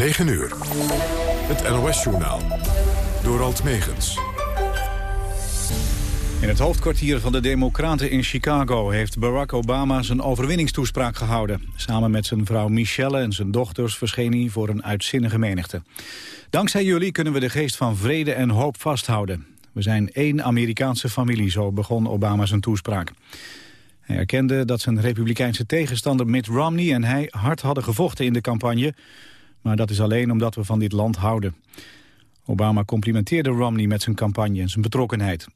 9 uur. Het NOS-journaal. Door Alt Megens. In het hoofdkwartier van de Democraten in Chicago... heeft Barack Obama zijn overwinningstoespraak gehouden. Samen met zijn vrouw Michelle en zijn dochters verscheen hij voor een uitzinnige menigte. Dankzij jullie kunnen we de geest van vrede en hoop vasthouden. We zijn één Amerikaanse familie, zo begon Obama zijn toespraak. Hij erkende dat zijn republikeinse tegenstander Mitt Romney en hij hard hadden gevochten in de campagne. Maar dat is alleen omdat we van dit land houden. Obama complimenteerde Romney met zijn campagne en zijn betrokkenheid.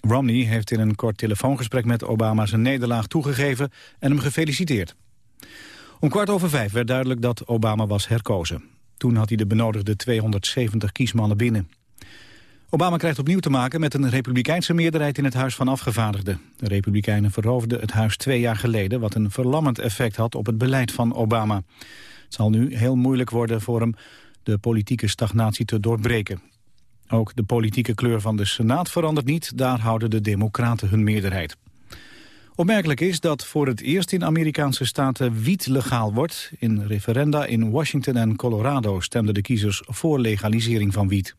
Romney heeft in een kort telefoongesprek met Obama zijn nederlaag toegegeven en hem gefeliciteerd. Om kwart over vijf werd duidelijk dat Obama was herkozen. Toen had hij de benodigde 270 kiesmannen binnen. Obama krijgt opnieuw te maken met een republikeinse meerderheid in het Huis van Afgevaardigden. De republikeinen veroverden het huis twee jaar geleden... wat een verlammend effect had op het beleid van Obama. Het zal nu heel moeilijk worden voor hem de politieke stagnatie te doorbreken. Ook de politieke kleur van de Senaat verandert niet. Daar houden de democraten hun meerderheid. Opmerkelijk is dat voor het eerst in Amerikaanse staten wiet legaal wordt. In referenda in Washington en Colorado stemden de kiezers voor legalisering van wiet.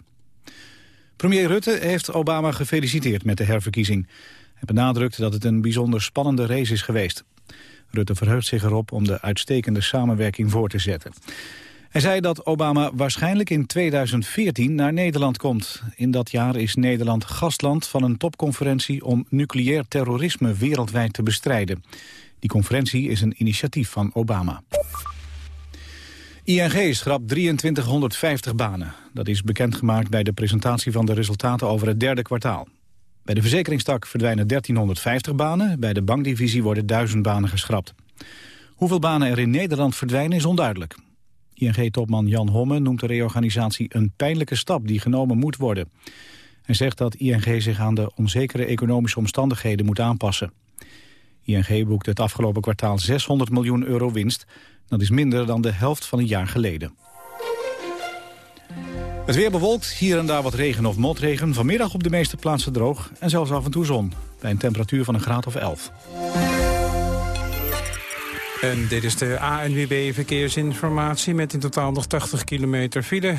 Premier Rutte heeft Obama gefeliciteerd met de herverkiezing. Hij benadrukt dat het een bijzonder spannende race is geweest. Rutte verheugt zich erop om de uitstekende samenwerking voor te zetten. Hij zei dat Obama waarschijnlijk in 2014 naar Nederland komt. In dat jaar is Nederland gastland van een topconferentie om nucleair terrorisme wereldwijd te bestrijden. Die conferentie is een initiatief van Obama. ING schrapt 2350 banen. Dat is bekendgemaakt bij de presentatie van de resultaten over het derde kwartaal. Bij de verzekeringstak verdwijnen 1350 banen. Bij de bankdivisie worden 1000 banen geschrapt. Hoeveel banen er in Nederland verdwijnen is onduidelijk. ING-topman Jan Homme noemt de reorganisatie een pijnlijke stap die genomen moet worden. Hij zegt dat ING zich aan de onzekere economische omstandigheden moet aanpassen. ING boekte het afgelopen kwartaal 600 miljoen euro winst. Dat is minder dan de helft van een jaar geleden. Het weer bewolkt, hier en daar wat regen of motregen. Vanmiddag op de meeste plaatsen droog en zelfs af en toe zon. Bij een temperatuur van een graad of 11. Dit is de ANWB Verkeersinformatie met in totaal nog 80 kilometer file.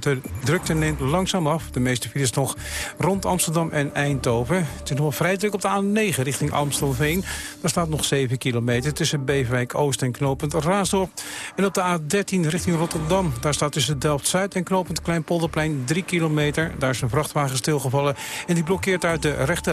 De, drukte neemt langzaam af. De meeste files nog rond Amsterdam en Eindhoven. Het is nog wel vrij druk op de A9 richting Amstelveen. Daar staat nog 7 kilometer tussen Beverwijk Oost en Knopend Raasdorp. En op de A13 richting Rotterdam. Daar staat tussen Delft-Zuid en Knopend Kleinpolderplein 3 kilometer. Daar is een vrachtwagen stilgevallen en die blokkeert uit de rechte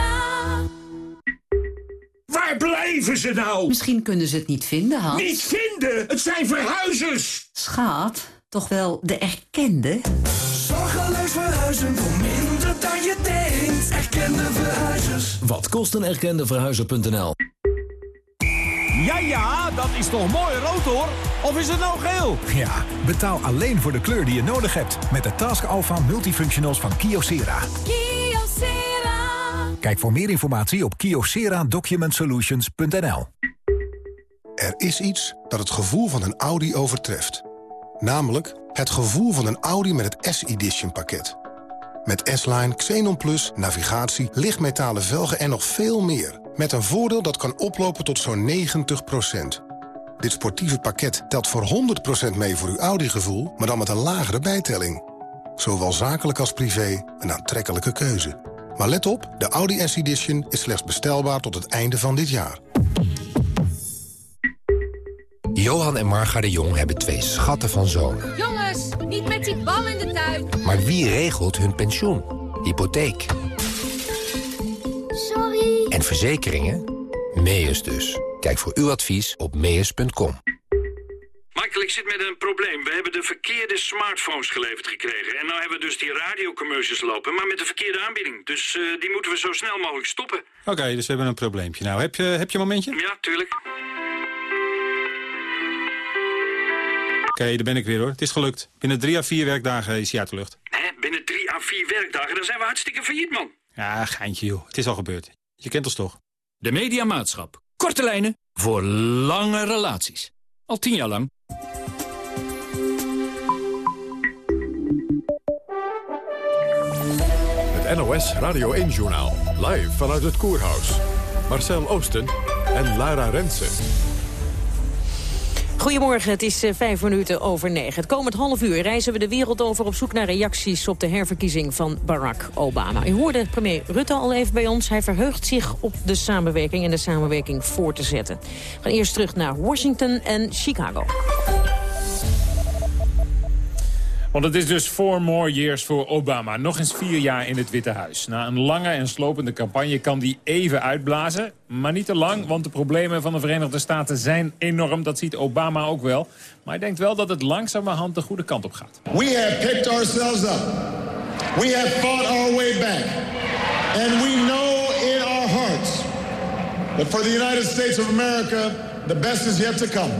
Waar blijven ze nou? Misschien kunnen ze het niet vinden, Hans. Niet vinden? Het zijn verhuizers! Schat, toch wel de erkende? Zorgeloos verhuizen voor minder dan je denkt. Erkende verhuizers. Wat kost een erkende verhuizer.nl? Ja, ja, dat is toch mooi rood hoor? Of is het nou geel? Ja, betaal alleen voor de kleur die je nodig hebt. Met de Task Alpha Multifunctionals van Kyocera. Kijk voor meer informatie op kyocera-document-solutions.nl. Er is iets dat het gevoel van een Audi overtreft. Namelijk het gevoel van een Audi met het S-Edition pakket. Met S-Line, Xenon Plus, navigatie, lichtmetalen velgen en nog veel meer. Met een voordeel dat kan oplopen tot zo'n 90%. Dit sportieve pakket telt voor 100% mee voor uw Audi-gevoel... maar dan met een lagere bijtelling. Zowel zakelijk als privé een aantrekkelijke keuze. Maar let op, de Audi S-Edition is slechts bestelbaar tot het einde van dit jaar. Johan en Marga de Jong hebben twee schatten van zonen. Jongens, niet met die bal in de tuin. Maar wie regelt hun pensioen? Hypotheek. Sorry. En verzekeringen? Meus dus. Kijk voor uw advies op meus.com. Michael, ik zit met een probleem. We hebben de verkeerde smartphones geleverd gekregen. En nu hebben we dus die radiocommercials lopen, maar met de verkeerde aanbieding. Dus uh, die moeten we zo snel mogelijk stoppen. Oké, okay, dus we hebben een probleempje. Nou, heb je, heb je een momentje? Ja, tuurlijk. Oké, daar ben ik weer hoor. Het is gelukt. Binnen drie à vier werkdagen is hij uit de lucht. Hè, binnen drie à vier werkdagen, dan zijn we hartstikke failliet, man. Ja, geintje joh. Het is al gebeurd. Je kent ons toch? De Mediamaatschap. Korte lijnen voor lange relaties. Al tien jaar lang. Het NOS Radio 1-journaal. Live vanuit het Koerhuis. Marcel Oosten en Lara Rensen. Goedemorgen, het is eh, vijf minuten over negen. Het komend half uur reizen we de wereld over op zoek naar reacties op de herverkiezing van Barack Obama. U hoorde premier Rutte al even bij ons. Hij verheugt zich op de samenwerking en de samenwerking voor te zetten. We gaan eerst terug naar Washington en Chicago. Want het is dus four more years voor Obama. Nog eens vier jaar in het Witte Huis. Na een lange en slopende campagne kan die even uitblazen. Maar niet te lang, want de problemen van de Verenigde Staten zijn enorm. Dat ziet Obama ook wel. Maar hij denkt wel dat het langzamerhand de goede kant op gaat. We have picked ourselves up. We have fought our way back. And we know in our hearts that for the United States of America, the best is yet to come.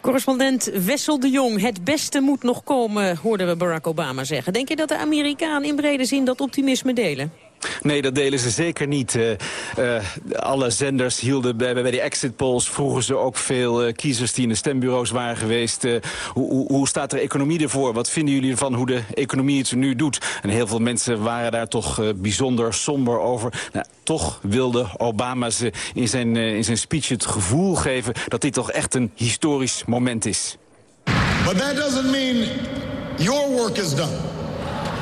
Correspondent Wessel de Jong, het beste moet nog komen, hoorden we Barack Obama zeggen. Denk je dat de Amerikanen in brede zin dat optimisme delen? Nee, dat delen ze zeker niet. Uh, uh, alle zenders hielden bij, bij de exit polls... vroegen ze ook veel uh, kiezers die in de stembureaus waren geweest... Hoe, hoe, hoe, staat de economie ervoor? Wat vinden jullie ervan hoe de economie het nu doet? En heel veel mensen waren daar toch bijzonder somber over. Nou, toch wilde Obama ze in zijn, in zijn speech het gevoel geven... dat dit toch echt een historisch moment is. But that doesn't mean your work is done.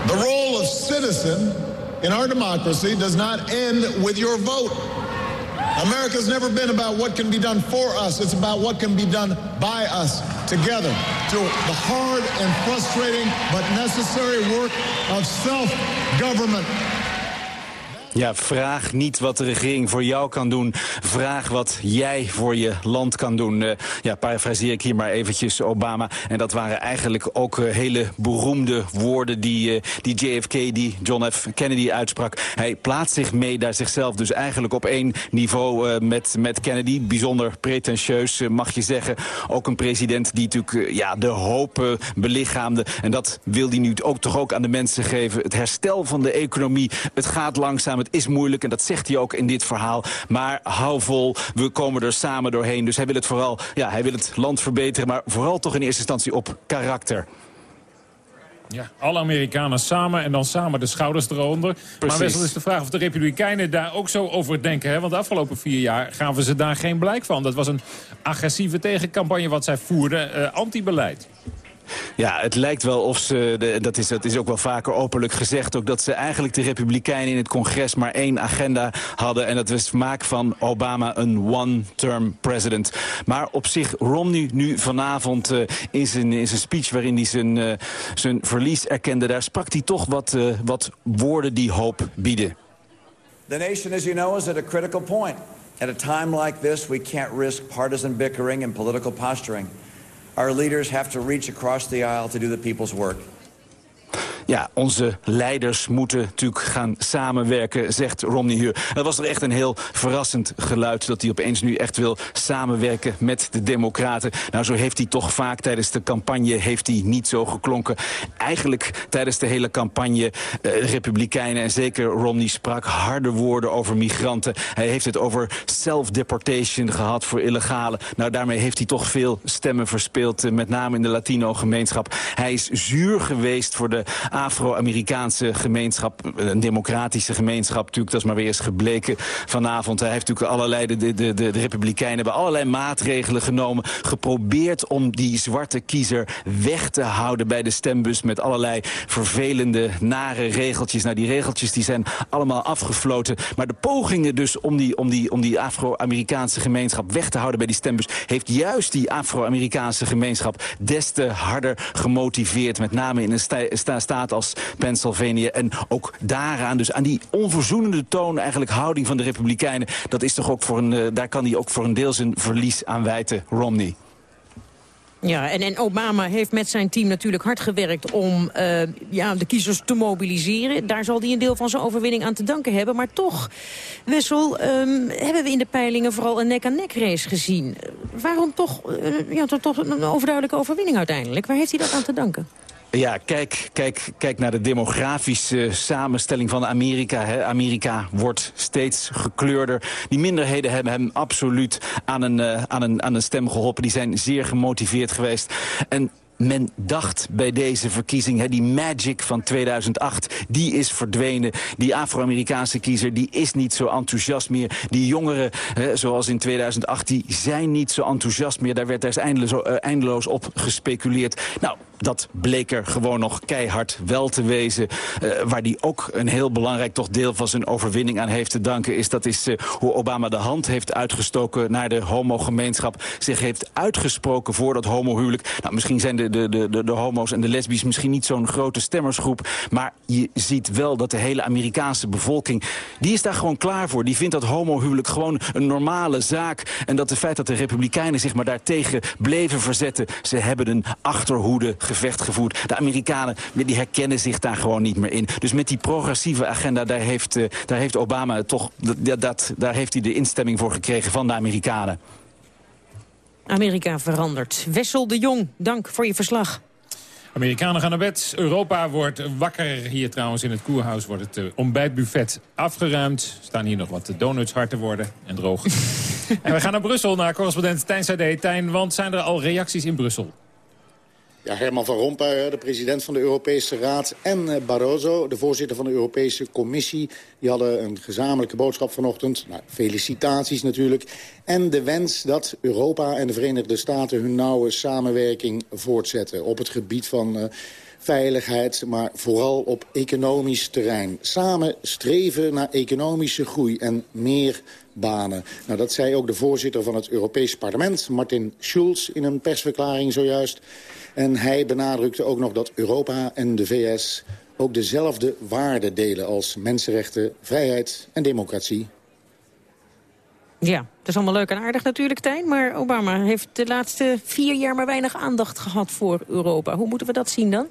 The role of citizen in our democracy does not end with your vote. America's never been about what can be done for us. It's about what can be done by us together through the hard and frustrating but necessary work of self-government. Ja, vraag niet wat de regering voor jou kan doen. Vraag wat jij voor je land kan doen. Uh, ja, parafraseer ik hier maar eventjes Obama. En dat waren eigenlijk ook uh, hele beroemde woorden die, uh, die JFK, die John F. Kennedy uitsprak. Hij plaatst zich mee daar zichzelf dus eigenlijk op één niveau met, met Kennedy. Bijzonder pretentieus, mag je zeggen. Ook een president die natuurlijk ja, de hoop belichaamde. En dat wil hij nu ook toch ook aan de mensen geven. Het herstel van de economie, het gaat langzaam, het is moeilijk en dat zegt hij ook in dit verhaal. Maar hou vol, we komen er samen doorheen. Dus hij wil het vooral, ja, hij wil het land verbeteren, maar vooral toch in eerste instantie op karakter. Ja, alle Amerikanen samen en dan samen de schouders eronder. Precies. Maar Wessel is de vraag of de Republikeinen daar ook zo over denken. Hè? Want de afgelopen vier jaar gaven ze daar geen blijk van. Dat was een agressieve tegencampagne wat zij voerden, uh, anti-beleid. Ja, het lijkt wel of ze, dat, is, dat is ook wel vaker openlijk gezegd... ook dat ze eigenlijk de Republikeinen in het congres maar één agenda hadden... en dat was maak van Obama een one-term president. Maar op zich, Romney nu vanavond uh, in, zijn, in zijn speech... waarin hij zijn, uh, zijn verlies erkende, daar sprak hij toch wat, uh, wat woorden die hoop bieden. The nation, as you know, is at a critical point. At a time like this, we can't risk partisan bickering and political posturing. Our leaders have to reach across the aisle to do the people's work. Ja, onze leiders moeten natuurlijk gaan samenwerken, zegt Romney hier. Dat was toch echt een heel verrassend geluid... dat hij opeens nu echt wil samenwerken met de democraten. Nou, zo heeft hij toch vaak tijdens de campagne heeft hij niet zo geklonken. Eigenlijk tijdens de hele campagne, eh, republikeinen en zeker Romney sprak harde woorden over migranten. Hij heeft het over self-deportation gehad voor illegale. Nou, daarmee heeft hij toch veel stemmen verspeeld, eh, met name in de Latino-gemeenschap. Hij is zuur geweest voor de Afro-Amerikaanse gemeenschap, een democratische gemeenschap natuurlijk, dat is maar weer eens gebleken vanavond. Hij heeft natuurlijk allerlei, de, de, de, de Republikeinen hebben allerlei maatregelen genomen, geprobeerd om die zwarte kiezer weg te houden bij de stembus met allerlei vervelende, nare regeltjes. Nou, die regeltjes die zijn allemaal afgefloten, maar de pogingen dus om die, om die, om die Afro-Amerikaanse gemeenschap weg te houden bij die stembus, heeft juist die Afro-Amerikaanse gemeenschap des te harder gemotiveerd, met name in een sta staat als Pennsylvania. En ook daaraan, dus aan die onverzoenende toon, eigenlijk houding van de Republikeinen... dat is toch ook voor een, uh, daar kan hij ook voor een deel zijn verlies aan wijten, Romney. Ja, en, en Obama heeft met zijn team natuurlijk hard gewerkt om uh, ja, de kiezers te mobiliseren. Daar zal hij een deel van zijn overwinning aan te danken hebben. Maar toch, Wessel, um, hebben we in de peilingen vooral een nek-aan-nek race gezien. Waarom toch, uh, ja, toch, toch een overduidelijke overwinning uiteindelijk? Waar heeft hij dat aan te danken? Ja, kijk, kijk, kijk naar de demografische samenstelling van Amerika. Hè. Amerika wordt steeds gekleurder. Die minderheden hebben hem absoluut aan een, uh, aan, een, aan een stem geholpen. Die zijn zeer gemotiveerd geweest. En men dacht bij deze verkiezing, hè, die magic van 2008, die is verdwenen. Die Afro-Amerikaanse kiezer, die is niet zo enthousiast meer. Die jongeren, hè, zoals in 2008, die zijn niet zo enthousiast meer. Daar werd er eindeloos, eindeloos op gespeculeerd. Nou, dat bleek er gewoon nog keihard wel te wezen. Uh, waar die ook een heel belangrijk toch deel van zijn overwinning aan heeft te danken... is dat is uh, hoe Obama de hand heeft uitgestoken naar de homogemeenschap. Zich heeft uitgesproken voor dat homohuwelijk. Nou, misschien zijn de, de, de, de homo's en de lesbisch misschien niet zo'n grote stemmersgroep... maar je ziet wel dat de hele Amerikaanse bevolking... die is daar gewoon klaar voor. Die vindt dat homohuwelijk gewoon een normale zaak. En dat het feit dat de republikeinen zich maar daartegen bleven verzetten... ze hebben een achterhoede gevecht gevoerd. De Amerikanen die herkennen zich daar gewoon niet meer in. Dus met die progressieve agenda, daar heeft, uh, daar heeft Obama toch... Dat, dat, daar heeft hij de instemming voor gekregen van de Amerikanen. Amerika verandert. Wessel de Jong, dank voor je verslag. Amerikanen gaan naar bed. Europa wordt wakker. Hier trouwens in het koerhuis wordt het uh, ontbijtbuffet afgeruimd. Er staan hier nog wat donuts hard te worden en droog. en we gaan naar Brussel, naar correspondent Tijn Sade. Tijn, want zijn er al reacties in Brussel? Ja, Herman van Rompuy, de president van de Europese Raad... en Barroso, de voorzitter van de Europese Commissie... die hadden een gezamenlijke boodschap vanochtend. Nou, felicitaties natuurlijk. En de wens dat Europa en de Verenigde Staten... hun nauwe samenwerking voortzetten op het gebied van... Uh, veiligheid, maar vooral op economisch terrein. Samen streven naar economische groei en meer banen. Nou, dat zei ook de voorzitter van het Europees Parlement, Martin Schulz, in een persverklaring zojuist. En hij benadrukte ook nog dat Europa en de VS ook dezelfde waarden delen als mensenrechten, vrijheid en democratie. Ja, dat is allemaal leuk en aardig natuurlijk, Tijn. Maar Obama heeft de laatste vier jaar maar weinig aandacht gehad voor Europa. Hoe moeten we dat zien dan?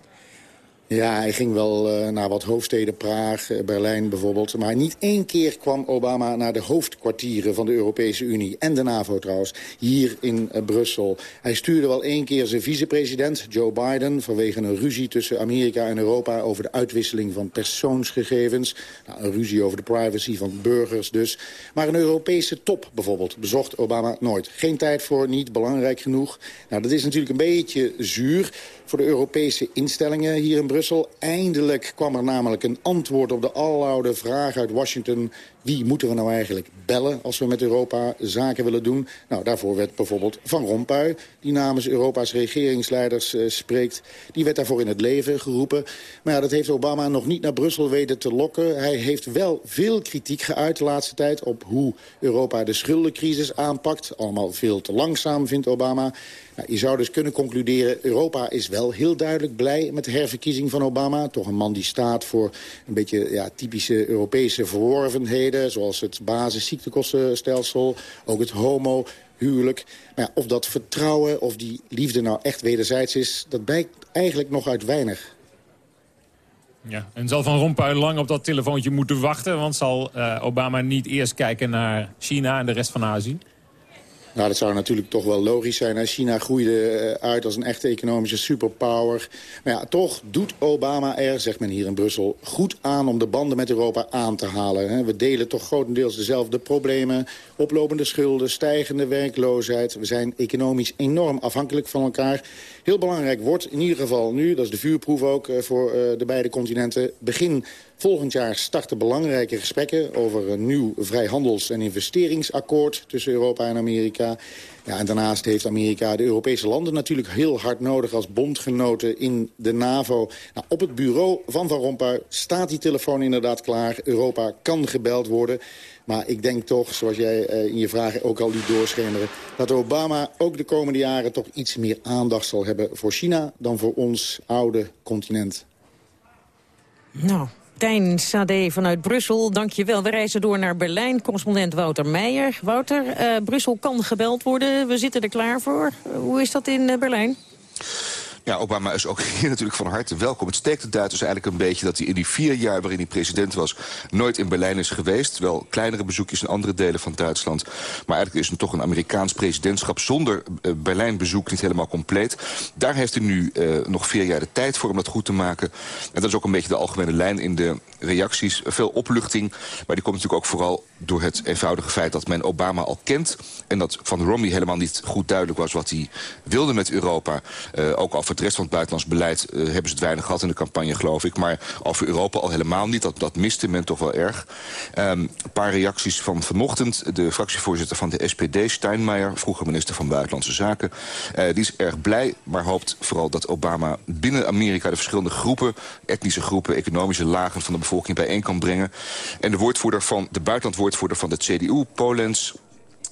Ja, hij ging wel uh, naar wat hoofdsteden, Praag, Berlijn bijvoorbeeld. Maar niet één keer kwam Obama naar de hoofdkwartieren van de Europese Unie. En de NAVO trouwens, hier in uh, Brussel. Hij stuurde wel één keer zijn vicepresident, Joe Biden... vanwege een ruzie tussen Amerika en Europa over de uitwisseling van persoonsgegevens. Nou, een ruzie over de privacy van burgers dus. Maar een Europese top bijvoorbeeld bezocht Obama nooit. Geen tijd voor, niet belangrijk genoeg. Nou, dat is natuurlijk een beetje zuur voor de Europese instellingen hier in Brussel. Eindelijk kwam er namelijk een antwoord op de aloude vraag uit Washington... wie moeten we nou eigenlijk bellen als we met Europa zaken willen doen? Nou, daarvoor werd bijvoorbeeld Van Rompuy, die namens Europa's regeringsleiders uh, spreekt... die werd daarvoor in het leven geroepen. Maar ja, dat heeft Obama nog niet naar Brussel weten te lokken. Hij heeft wel veel kritiek geuit de laatste tijd... op hoe Europa de schuldencrisis aanpakt. Allemaal veel te langzaam, vindt Obama... Nou, je zou dus kunnen concluderen, Europa is wel heel duidelijk blij met de herverkiezing van Obama. Toch een man die staat voor een beetje ja, typische Europese verworvenheden... zoals het basisziektekostenstelsel, ook het homo huwelijk. Maar of dat vertrouwen of die liefde nou echt wederzijds is... dat blijkt eigenlijk nog uit weinig. Ja, en zal Van Rompuy lang op dat telefoontje moeten wachten? Want zal uh, Obama niet eerst kijken naar China en de rest van Azië? Nou, dat zou natuurlijk toch wel logisch zijn. China groeide uit als een echte economische superpower. Maar ja, toch doet Obama er, zegt men hier in Brussel... goed aan om de banden met Europa aan te halen. We delen toch grotendeels dezelfde problemen. Oplopende schulden, stijgende werkloosheid. We zijn economisch enorm afhankelijk van elkaar. Heel belangrijk wordt in ieder geval nu, dat is de vuurproef ook voor de beide continenten... begin Volgend jaar starten belangrijke gesprekken over een nieuw vrijhandels- en investeringsakkoord tussen Europa en Amerika. Ja, en daarnaast heeft Amerika de Europese landen natuurlijk heel hard nodig als bondgenoten in de NAVO. Nou, op het bureau van Van Rompuy staat die telefoon inderdaad klaar. Europa kan gebeld worden. Maar ik denk toch, zoals jij uh, in je vragen ook al liet doorschemeren... dat Obama ook de komende jaren toch iets meer aandacht zal hebben voor China... dan voor ons oude continent. Nou, Tijn Sade vanuit Brussel, dankjewel. We reizen door naar Berlijn. Correspondent Wouter Meijer. Wouter, uh, Brussel kan gebeld worden. We zitten er klaar voor. hoe is dat in uh, Berlijn? Ja, Obama is ook hier natuurlijk van harte welkom. Het steekt de Duitsers eigenlijk een beetje dat hij in die vier jaar waarin hij president was... nooit in Berlijn is geweest. Wel kleinere bezoekjes in andere delen van Duitsland. Maar eigenlijk is het toch een Amerikaans presidentschap zonder uh, Berlijn-bezoek niet helemaal compleet. Daar heeft hij nu uh, nog vier jaar de tijd voor om dat goed te maken. En dat is ook een beetje de algemene lijn in de reacties. Veel opluchting, maar die komt natuurlijk ook vooral door het eenvoudige feit dat men Obama al kent. En dat van Romney helemaal niet goed duidelijk was wat hij wilde met Europa. Uh, ook al het rest van het buitenlands beleid uh, hebben ze het weinig gehad in de campagne, geloof ik. Maar over Europa al helemaal niet. Dat, dat miste men toch wel erg. Um, een paar reacties van vanochtend. De fractievoorzitter van de SPD, Steinmeier, vroeger minister van Buitenlandse Zaken. Uh, die is erg blij, maar hoopt vooral dat Obama binnen Amerika de verschillende groepen, etnische groepen, economische lagen van de bevolking bijeen kan brengen. En de woordvoerder van de buitenlandwoordvoerder van de CDU, Polens,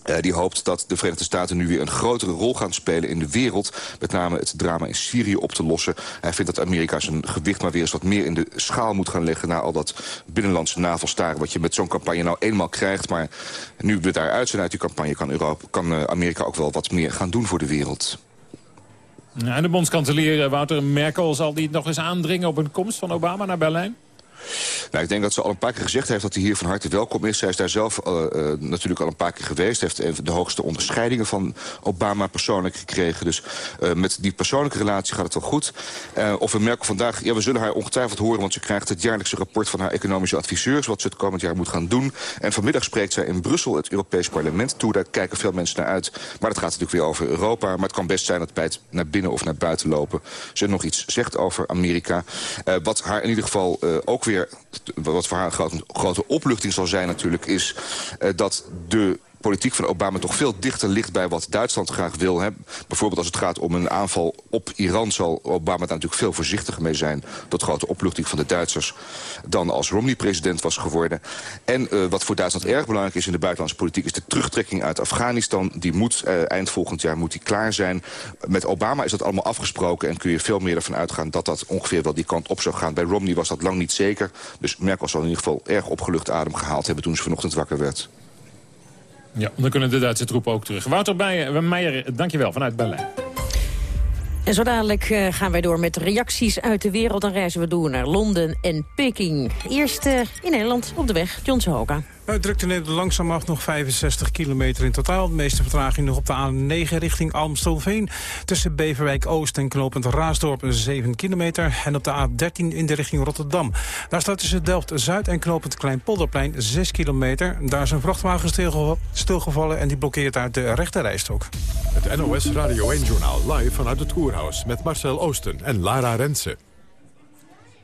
Uh, die hoopt dat de Verenigde Staten nu weer een grotere rol gaan spelen in de wereld. Met name het drama in Syrië op te lossen. Hij vindt dat Amerika zijn gewicht maar weer eens wat meer in de schaal moet gaan leggen... na al dat binnenlandse navelstaren wat je met zo'n campagne nou eenmaal krijgt. Maar nu we daaruit zijn uit die campagne kan, Europa, kan uh, Amerika ook wel wat meer gaan doen voor de wereld. En de bondskanselier Wouter Merkel zal die nog eens aandringen op een komst van Obama naar Berlijn? Nou, ik denk dat ze al een paar keer gezegd heeft dat hij hier van harte welkom is. Zij is daar zelf uh, uh, natuurlijk al een paar keer geweest. Heeft de hoogste onderscheidingen van Obama persoonlijk gekregen. Dus uh, met die persoonlijke relatie gaat het wel goed. of we Merkel vandaag... Ja, we zullen haar ongetwijfeld horen, want ze krijgt het jaarlijkse rapport van haar economische adviseurs. Wat ze het komend jaar moet gaan doen. En vanmiddag spreekt zij in Brussel het Europees Parlement toe. Daar kijken veel mensen naar uit. Maar dat gaat natuurlijk weer over Europa. Maar het kan best zijn dat bij het naar binnen of naar buiten lopen... ze nog iets zegt over Amerika. wat haar in ieder geval ook weer wat voor haar een grote, grote opluchting zal zijn natuurlijk... is uh, dat de politiek van Obama toch veel dichter ligt bij wat Duitsland graag wil. Hè. Bijvoorbeeld als het gaat om een aanval op Iran... zal Obama daar natuurlijk veel voorzichtiger mee zijn... tot grote opluchting van de Duitsers... dan als Romney president was geworden. En uh, wat voor Duitsland erg belangrijk is in de buitenlandse politiek... is de terugtrekking uit Afghanistan. Die moet uh, eind volgend jaar moet die klaar zijn. Met Obama is dat allemaal afgesproken... en kun je veel meer ervan uitgaan dat dat ongeveer wel die kant op zou gaan. Bij Romney was dat lang niet zeker. Dus Merkel zal in ieder geval erg opgelucht adem gehaald hebben... toen ze vanochtend wakker werd. Ja, dan kunnen de Duitse troepen ook terug. Wouter Meijer, dankjewel vanuit Berlijn. En zo dadelijk uh, gaan wij door met reacties uit de wereld. Dan reizen we door naar Londen en Peking. Eerst uh, in Nederland op de weg, John Sohoka. Het drukte net langzaam af, nog 65 kilometer in totaal. De meeste vertraging nog op de A9 richting Almstelveen. Tussen Beverwijk Oost en knooppunt Raasdorp 7 kilometer. En op de A13 in de richting Rotterdam. Daar staat tussen Delft-Zuid en knooppunt Kleinpolderplein 6 kilometer. Daar is een vrachtwagen stilgevallen en die blokkeert uit de rechterrijstok. Het NOS Radio 1-journaal live vanuit het Koerhuis met Marcel Oosten en Lara Rensen.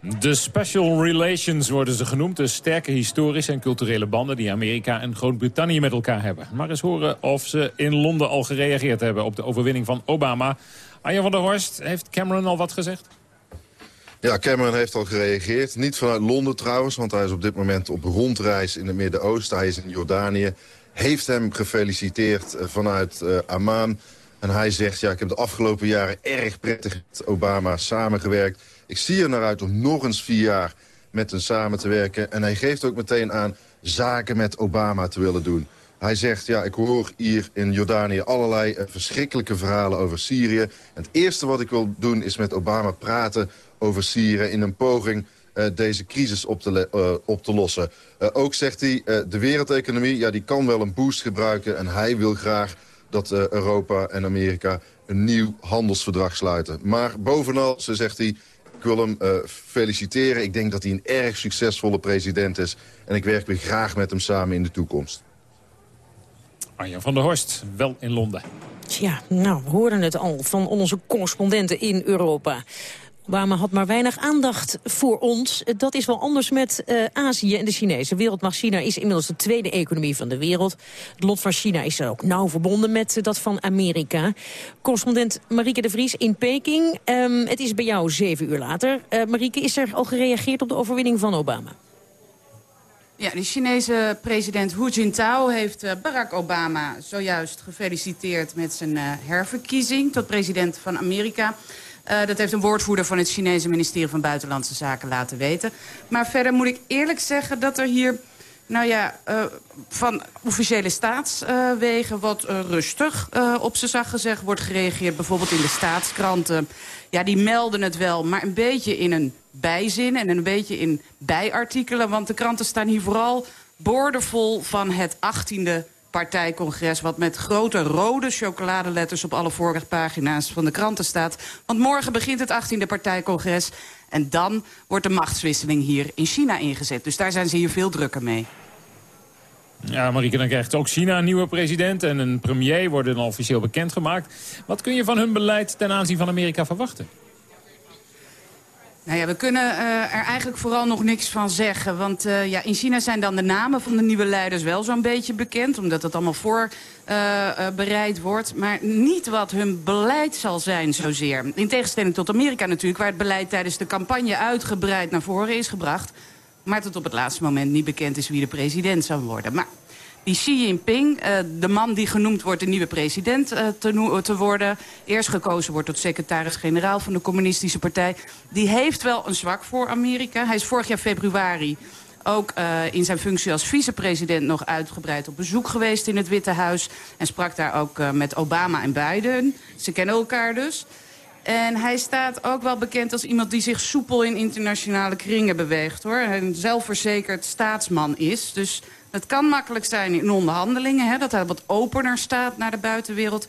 De Special Relations worden ze genoemd. De sterke historische en culturele banden die Amerika en Groot-Brittannië met elkaar hebben. Maar eens horen of ze in Londen al gereageerd hebben op de overwinning van Obama. Arjen van der Horst, heeft Cameron al wat gezegd? Ja, Cameron heeft al gereageerd. Niet vanuit Londen trouwens, want hij is op dit moment op rondreis in het Midden-Oosten. Hij is in Jordanië. Heeft hem gefeliciteerd eh, vanuit uh, Amman. En hij zegt, ja, ik heb de afgelopen jaren erg prettig met Obama samengewerkt. Ik zie er naar uit om nog eens vier jaar met hem samen te werken. En hij geeft ook meteen aan zaken met Obama te willen doen. Hij zegt, ja, ik hoor hier in Jordanië allerlei uh, verschrikkelijke verhalen over Syrië. En het eerste wat ik wil doen is met Obama praten over Syrië... in een poging uh, deze crisis op te, uh, op te lossen. ook zegt hij, de wereldeconomie ja, die kan wel een boost gebruiken... en hij wil graag dat Europa en Amerika een nieuw handelsverdrag sluiten. Maar bovenal, zegt hij, ik wil hem uh, feliciteren. Ik denk dat hij een erg succesvolle president is. En ik werk weer graag met hem samen in de toekomst. Arjan van der Horst, wel in Londen. Ja, nou, we horen het al van onze correspondenten in Europa. Obama had maar weinig aandacht voor ons. Dat is wel anders met uh, Azië en de Chinese. Wereldmacht China is inmiddels de tweede economie van de wereld. Het lot van China is ook nauw verbonden met uh, dat van Amerika. Correspondent Marieke de Vries in Peking. Um, het is bij jou zeven uur later. Uh, Marieke, is er al gereageerd op de overwinning van Obama? Ja, de Chinese president Hu Jintao heeft Barack Obama zojuist gefeliciteerd met zijn herverkiezing tot president van Amerika. Uh, dat heeft een woordvoerder van het Chinese ministerie van Buitenlandse Zaken laten weten. Maar verder moet ik eerlijk zeggen dat er hier nou ja, uh, van officiële staatswegen wat uh, rustig op zijn zacht gezegd wordt gereageerd. Bijvoorbeeld in de staatskranten. Ja, die melden het wel, maar een beetje in een bijzin en een beetje in bijartikelen. Want de kranten staan hier vooral boordevol van het 18e partijcongres... wat met grote rode chocoladeletters op alle voorpagina's van de kranten staat. Want morgen begint het 18e partijcongres... en dan wordt de machtswisseling hier in China ingezet. Dus daar zijn ze hier veel drukker mee. Ja, Marieke, dan krijgt ook China een nieuwe president... en een premier worden dan officieel bekendgemaakt. Wat kun je van hun beleid ten aanzien van Amerika verwachten? Nou ja, we kunnen uh, er eigenlijk vooral nog niks van zeggen. Want uh, ja, in China zijn dan de namen van de nieuwe leiders wel zo'n beetje bekend. Omdat dat allemaal voorbereid uh, wordt. Maar niet wat hun beleid zal zijn zozeer. In tegenstelling tot Amerika natuurlijk. Waar het beleid tijdens de campagne uitgebreid naar voren is gebracht. Maar tot op het laatste moment niet bekend is wie de president zal worden. Maar die Xi Jinping, uh, de man die genoemd wordt de nieuwe president uh, te, te, worden... eerst gekozen wordt tot secretaris-generaal van de communistische partij... die heeft wel een zwak voor Amerika. Hij is vorig jaar februari ook uh, in zijn functie als vicepresident nog uitgebreid op bezoek geweest in het Witte Huis. En sprak daar ook met Obama en Biden. Ze kennen elkaar dus. En hij staat ook wel bekend als iemand die zich soepel in internationale kringen beweegt. hoor. Een zelfverzekerd staatsman is. Dus het kan makkelijk zijn in onderhandelingen, hè, dat hij wat opener staat naar de buitenwereld.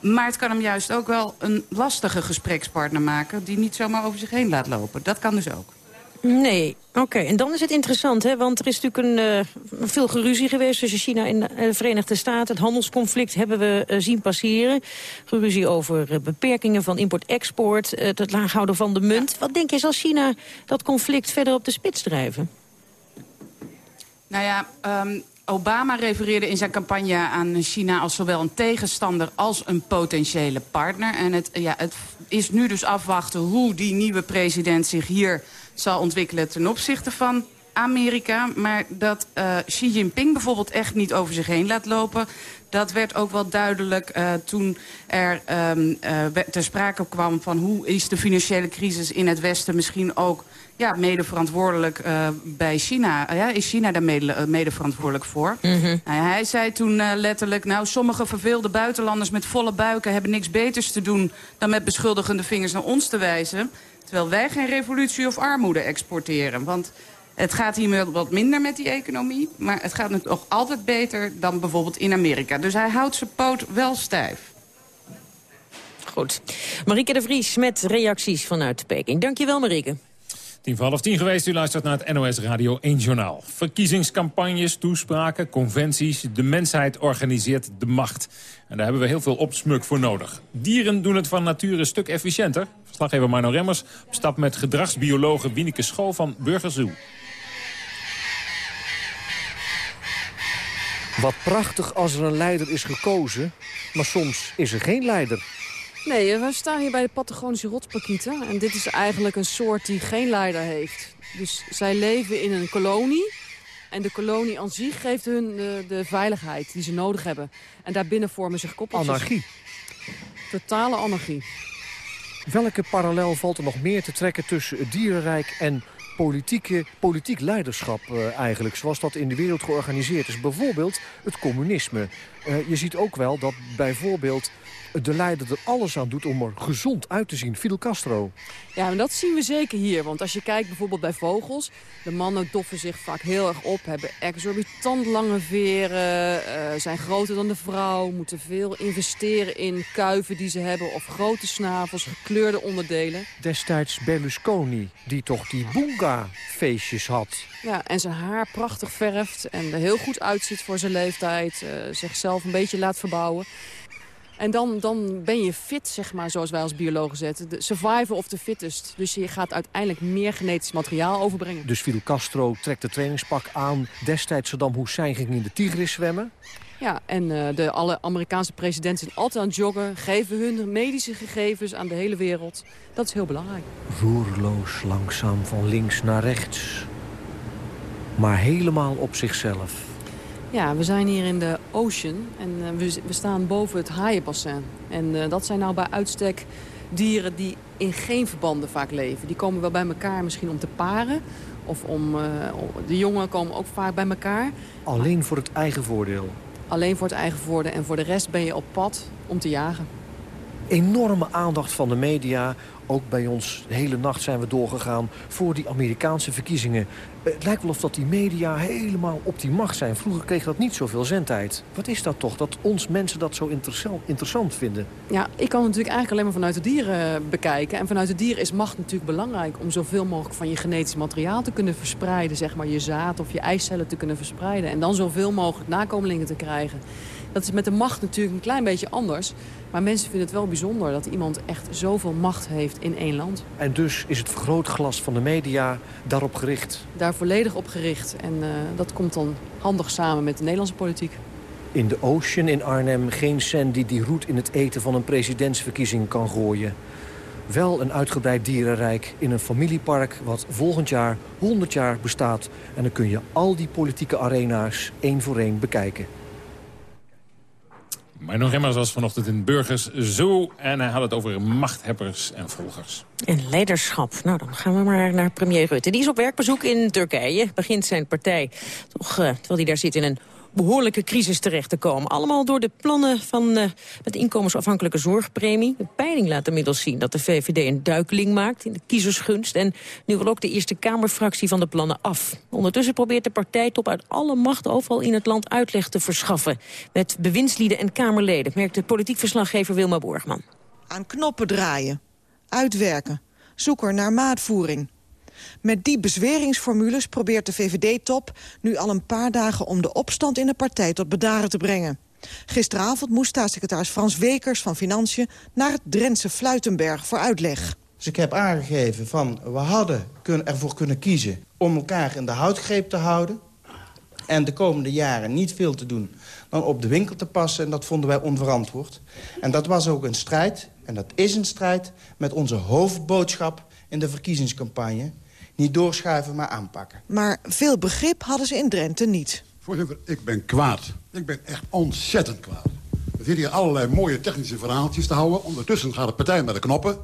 Maar het kan hem juist ook wel een lastige gesprekspartner maken... die niet zomaar over zich heen laat lopen. Dat kan dus ook. Nee, oké. Okay. En dan is het interessant, hè? want er is natuurlijk een, uh, veel geruzie geweest... tussen China en de Verenigde Staten. Het handelsconflict hebben we uh, zien passeren. Geruzie over uh, beperkingen van import-export, het laag houden van de munt. Ja. Wat denk je, zal China dat conflict verder op de spits drijven? Nou ja, um, Obama refereerde in zijn campagne aan China als zowel een tegenstander als een potentiële partner. En het, ja, het is nu dus afwachten hoe die nieuwe president zich hier zal ontwikkelen ten opzichte van Amerika. Maar dat uh, Xi Jinping bijvoorbeeld echt niet over zich heen laat lopen... dat werd ook wel duidelijk uh, toen er um, uh, ter sprake kwam... van hoe is de financiële crisis in het Westen misschien ook ja, mede verantwoordelijk uh, bij China. Uh, ja, is China daar mede, uh, mede verantwoordelijk voor? Mm -hmm. hij zei toen letterlijk... nou, sommige verveelde buitenlanders met volle buiken... hebben niks beters te doen dan met beschuldigende vingers naar ons te wijzen. Terwijl wij geen revolutie of armoede exporteren. Want het gaat hier wat minder met die economie... maar het gaat nog altijd beter dan bijvoorbeeld in Amerika. Dus hij houdt zijn poot wel stijf. Goed. Marieke de Vries met reacties vanuit Peking. Dankjewel, Marieke. Tien voor half tien geweest, u luistert naar het NOS Radio 1 Journaal. Verkiezingscampagnes, toespraken, conventies. De mensheid organiseert de macht. En daar hebben we heel veel opsmuk voor nodig. Dieren doen het van nature een stuk efficiënter. Verslaggever Marno Remmers op stap met gedragsbiologe Wieneke School van Burgerzoe. Wat prachtig als er een leider is gekozen, maar soms is er geen leider. Nee, we staan hier bij de Patagonische rotspakieten. En dit is eigenlijk een soort die geen leider heeft. Dus zij leven in een kolonie. En de kolonie aan zich geeft hun de, de veiligheid die ze nodig hebben. En daarbinnen vormen zich koppeltjes. Anarchie. Totale anarchie. Welke parallel valt er nog meer te trekken tussen het dierenrijk en politieke, politiek leiderschap uh, eigenlijk, zoals dat in de wereld georganiseerd is. Bijvoorbeeld het communisme. Uh, je ziet ook wel dat bijvoorbeeld de leider er alles aan doet om er gezond uit te zien. Fidel Castro. Ja, en dat zien we zeker hier. Want als je kijkt bijvoorbeeld bij vogels... de mannen doffen zich vaak heel erg op, hebben exorbitant lange veren... Uh, zijn groter dan de vrouw, moeten veel investeren in kuiven die ze hebben... of grote snavels, gekleurde onderdelen. Destijds Berlusconi, die toch die boonga-feestjes had. Ja, en zijn haar prachtig verft en er heel goed uitziet voor zijn leeftijd. Uh, zichzelf een beetje laat verbouwen. En dan, dan ben je fit, zeg maar, zoals wij als biologen zetten. De survivor of the fittest. Dus je gaat uiteindelijk meer genetisch materiaal overbrengen. Dus Fidel Castro trekt de trainingspak aan. Destijds Saddam Hussein ging in de Tigris zwemmen. Ja, en uh, de, alle Amerikaanse presidenten zijn altijd aan het joggen. Geven hun medische gegevens aan de hele wereld. Dat is heel belangrijk. Roerloos, langzaam van links naar rechts. Maar helemaal op zichzelf. Ja, we zijn hier in de Ocean en uh, we, we, staan boven het haaienbassin. En uh, dat zijn nou bij uitstek dieren die in geen verbanden vaak leven. Die komen wel bij elkaar misschien om te paren. Of om, uh, de jongen komen ook vaak bij elkaar. Alleen voor het eigen voordeel? Alleen voor het eigen voordeel. En voor de rest ben je op pad om te jagen. Enorme aandacht van de media ook bij ons, de hele nacht zijn we doorgegaan voor die Amerikaanse verkiezingen. Het lijkt wel of dat die media helemaal op die macht zijn. Vroeger kreeg dat niet zoveel zendtijd. Wat is dat toch, dat ons mensen dat zo interessant vinden? Ja, ik kan natuurlijk eigenlijk alleen maar vanuit de dieren bekijken. En vanuit de dieren is macht natuurlijk belangrijk... om zoveel mogelijk van je genetisch materiaal te kunnen verspreiden. Zeg maar je zaad of je eicellen te kunnen verspreiden. En dan zoveel mogelijk nakomelingen te krijgen. Dat is met de macht natuurlijk een klein beetje anders. Maar mensen vinden het wel bijzonder dat iemand echt zoveel macht heeft in één land. En dus is het vergrootglas van de media daarop gericht? Daar volledig op gericht. En uh, dat komt dan handig samen met de Nederlandse politiek. In de Ocean in Arnhem geen cent die die roet in het eten van een presidentsverkiezing kan gooien. Wel een uitgebreid dierenrijk in een familiepark wat volgend jaar 100 jaar bestaat. En dan kun je al die politieke arena's één voor één bekijken. Maar nog immers was vanochtend in Burgers zo. En hij had het over machthebbers en volgers. En leiderschap. Nou, dan gaan we maar naar premier Rutte. Die is op werkbezoek in Turkije. Begint zijn partij, toch, uh, terwijl hij daar zit in een behoorlijke crisis terecht te komen. Allemaal door de plannen van uh, met inkomensafhankelijke zorgpremie. De peiling laat inmiddels zien dat de VVD een duikeling maakt in de kiezersgunst. En nu wil ook de Eerste Kamerfractie van de plannen af. Ondertussen probeert de partijtop uit alle macht overal in het land uitleg te verschaffen. Met bewindslieden en Kamerleden, merkt de politiek verslaggever Wilma Borgman. Aan knoppen draaien, uitwerken, zoeken naar maatvoering. Met die bezweringsformules probeert de VVD-top nu al een paar dagen om de opstand in de partij tot bedaren te brengen. Gisteravond moest staatssecretaris Frans Wekers van Financiën naar het Drentse Fluitenberg voor uitleg. Dus ik heb aangegeven van we hadden ervoor kunnen kiezen om elkaar in de houtgreep te houden. En de komende jaren niet veel te doen dan op de winkel te passen. En dat vonden wij onverantwoord. En dat was ook een strijd, en dat is een strijd... met onze hoofdboodschap in de verkiezingscampagne. Niet doorschuiven, maar aanpakken. Maar veel begrip hadden ze in Drenthe niet. Voorzitter, ik ben kwaad. Ik ben echt ontzettend kwaad. We zitten hier allerlei mooie technische verhaaltjes te houden. Ondertussen gaat de partij met de knoppen.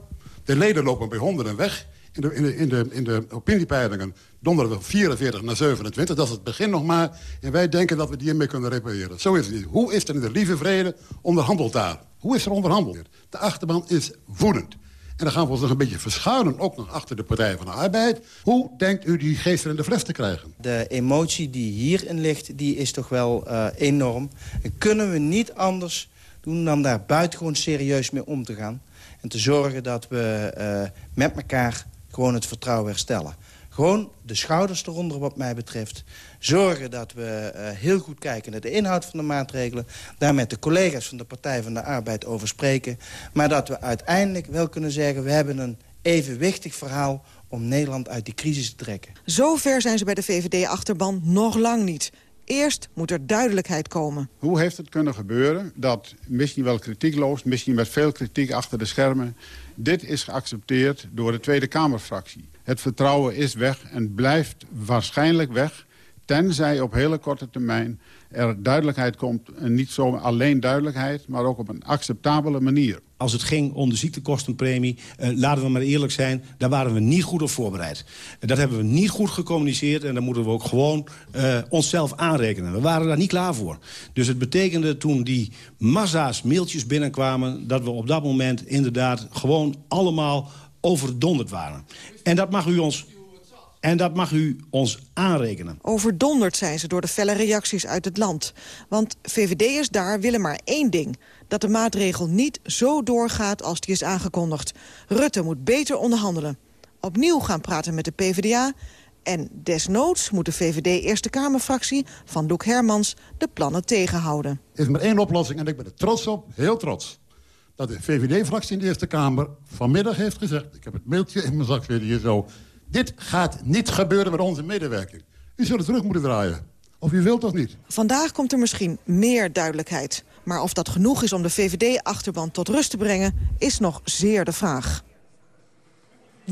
De leden lopen bij honderden weg. In de, in de, in de, in de opiniepeilingen donderen we 44 naar 27. Dat is het begin nog maar. En wij denken dat we die hiermee kunnen repareren. Zo is het niet. Hoe is er in de lieve vrede onderhandeld daar? Hoe is er onderhandeld? De achterban is woedend. En dan gaan we ons nog een beetje verschuilen, ook nog achter de Partij van de Arbeid. Hoe denkt u die geest in de fles te krijgen? De emotie die hierin ligt, die is toch wel uh, enorm. En kunnen we niet anders doen dan daar buitengewoon serieus mee om te gaan. En te zorgen dat we uh, met elkaar gewoon het vertrouwen herstellen. Gewoon de schouders eronder wat mij betreft. Zorgen dat we uh, heel goed kijken naar de inhoud van de maatregelen. Daar met de collega's van de Partij van de Arbeid over spreken. Maar dat we uiteindelijk wel kunnen zeggen... we hebben een evenwichtig verhaal om Nederland uit die crisis te trekken. Zover zijn ze bij de VVD-achterban nog lang niet. Eerst moet er duidelijkheid komen. Hoe heeft het kunnen gebeuren dat, misschien wel kritiekloos... misschien met veel kritiek achter de schermen... dit is geaccepteerd door de Tweede Kamerfractie? Het vertrouwen is weg en blijft waarschijnlijk weg... tenzij op hele korte termijn er duidelijkheid komt. En niet zo alleen duidelijkheid, maar ook op een acceptabele manier. Als het ging om de ziektekostenpremie, uh, laten we maar eerlijk zijn... daar waren we niet goed op voorbereid. Dat hebben we niet goed gecommuniceerd en daar moeten we ook gewoon uh, onszelf aanrekenen. We waren daar niet klaar voor. Dus het betekende toen die massa's mailtjes binnenkwamen... dat we op dat moment inderdaad gewoon allemaal overdonderd waren. En dat mag u ons en dat mag u ons aanrekenen. Overdonderd zijn ze door de felle reacties uit het land. Want VVD'ers daar willen maar één ding. Dat de maatregel niet zo doorgaat als die is aangekondigd. Rutte moet beter onderhandelen. Opnieuw gaan praten met de PvdA. En desnoods moet de VVD Eerste Kamerfractie van Doek Hermans de plannen tegenhouden. Er is maar één oplossing en ik ben er trots op, heel trots dat de VVD-fractie in de Eerste Kamer vanmiddag heeft gezegd... ik heb het mailtje in mijn zak weer hier zo... dit gaat niet gebeuren met onze medewerking. U zult het terug moeten draaien. Of u wilt dat niet. Vandaag komt er misschien meer duidelijkheid. Maar of dat genoeg is om de VVD-achterban tot rust te brengen... is nog zeer de vraag.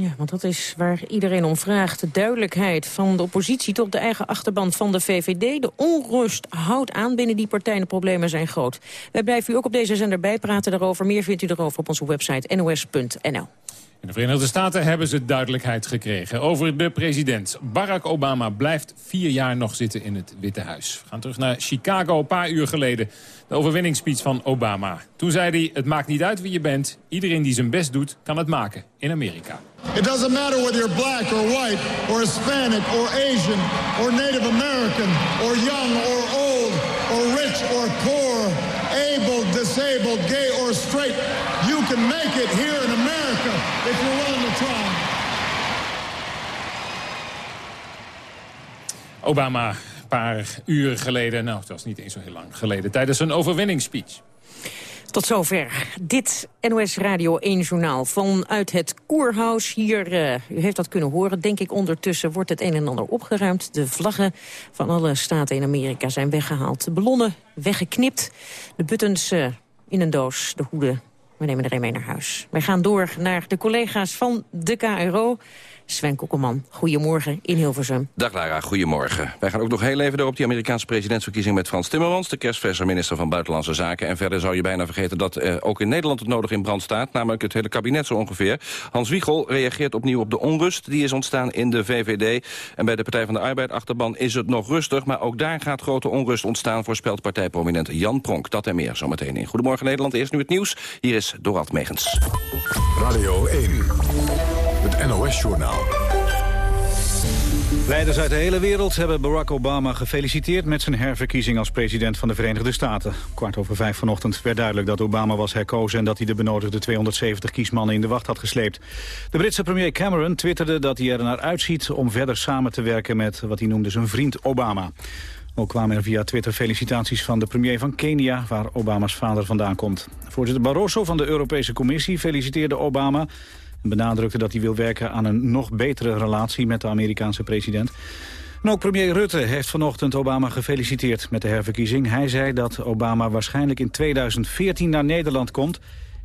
Ja, want dat is waar iedereen om vraagt. De duidelijkheid van de oppositie tot de eigen achterban van de VVD. De onrust houdt aan binnen die partij. De problemen zijn groot. Wij blijven u ook op deze zender bijpraten daarover. Meer vindt u erover op onze website nos.nl. In de Verenigde Staten hebben ze duidelijkheid gekregen over de president. Barack Obama blijft vier jaar nog zitten in het Witte Huis. We gaan terug naar Chicago een paar uur geleden. De overwinningsspeech van Obama. Toen zei hij, het maakt niet uit wie je bent. Iedereen die zijn best doet, kan het maken in Amerika. It doesn't matter whether you're black or white or Hispanic or Asian or Native American or young or old or rich or poor, able, disabled, gay or straight. You can make it here America if you're willing to try. Obama, een paar uur geleden, nou het was niet eens zo heel lang geleden... tijdens een overwinningsspeech. Tot zover dit NOS Radio 1 journaal vanuit het Koerhuis. Hier, uh, u heeft dat kunnen horen, denk ik ondertussen wordt het een en ander opgeruimd. De vlaggen van alle staten in Amerika zijn weggehaald. De ballonnen weggeknipt, de buttons uh, in een doos, de hoeden. We nemen er een mee naar huis. Wij gaan door naar de collega's van de KRO. Sven Kokkelman, goedemorgen in Hilversum. Dag Lara, goedemorgen. Wij gaan ook nog heel even door op die Amerikaanse presidentsverkiezing met Frans Timmermans, de kerstverse minister van Buitenlandse Zaken. En verder zou je bijna vergeten dat eh, ook in Nederland het nodig in brand staat, namelijk het hele kabinet zo ongeveer. Hans Wiegel reageert opnieuw op de onrust die is ontstaan in de VVD. En bij de Partij van de Arbeid achterban is het nog rustig, maar ook daar gaat grote onrust ontstaan, voorspelt partijprominent Jan Pronk. Dat en meer zometeen in Goedemorgen Nederland. Eerst nu het nieuws. Hier is Dorald Megens. Radio 1. NOS-journaal. Leiders uit de hele wereld hebben Barack Obama gefeliciteerd... met zijn herverkiezing als president van de Verenigde Staten. Kwart over vijf vanochtend werd duidelijk dat Obama was herkozen... en dat hij de benodigde 270 kiesmannen in de wacht had gesleept. De Britse premier Cameron twitterde dat hij er naar uitziet... om verder samen te werken met wat hij noemde zijn vriend Obama. Ook kwamen er via Twitter felicitaties van de premier van Kenia... waar Obama's vader vandaan komt. Voorzitter Barroso van de Europese Commissie feliciteerde Obama benadrukte dat hij wil werken aan een nog betere relatie met de Amerikaanse president. En ook premier Rutte heeft vanochtend Obama gefeliciteerd met de herverkiezing. Hij zei dat Obama waarschijnlijk in 2014 naar Nederland komt.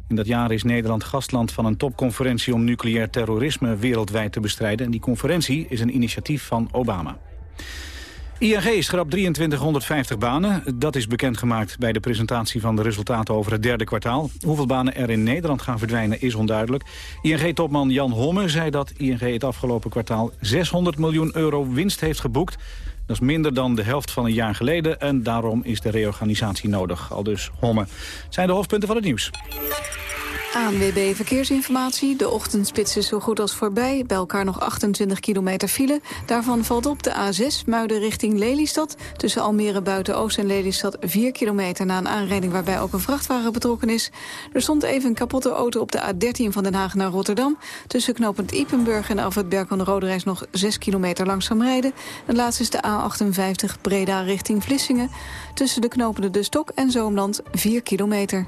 In dat jaar is Nederland gastland van een topconferentie om nucleair terrorisme wereldwijd te bestrijden. En die conferentie is een initiatief van Obama. ING schrapt 2350 banen. Dat is bekendgemaakt bij de presentatie van de resultaten over het derde kwartaal. Hoeveel banen er in Nederland gaan verdwijnen is onduidelijk. ING-topman Jan Homme zei dat ING het afgelopen kwartaal 600 miljoen euro winst heeft geboekt. Dat is minder dan de helft van een jaar geleden en daarom is de reorganisatie nodig. Al dus Homme. zijn de hoofdpunten van het nieuws. ANWB Verkeersinformatie. De ochtendspits is zo goed als voorbij. Bij elkaar nog 28 kilometer file. Daarvan valt op de A6 Muiden richting Lelystad. Tussen Almere Buiten-Oost en Lelystad 4 kilometer... na een aanrijding waarbij ook een vrachtwagen betrokken is. Er stond even een kapotte auto op de A13 van Den Haag naar Rotterdam. Tussen knooppunt Ipenburg en Alfred Berk van de Rode Reis... nog 6 kilometer langzaam rijden. En laatst is de A58 Breda richting Vlissingen. Tussen de knopende De Stok en Zoomland 4 kilometer.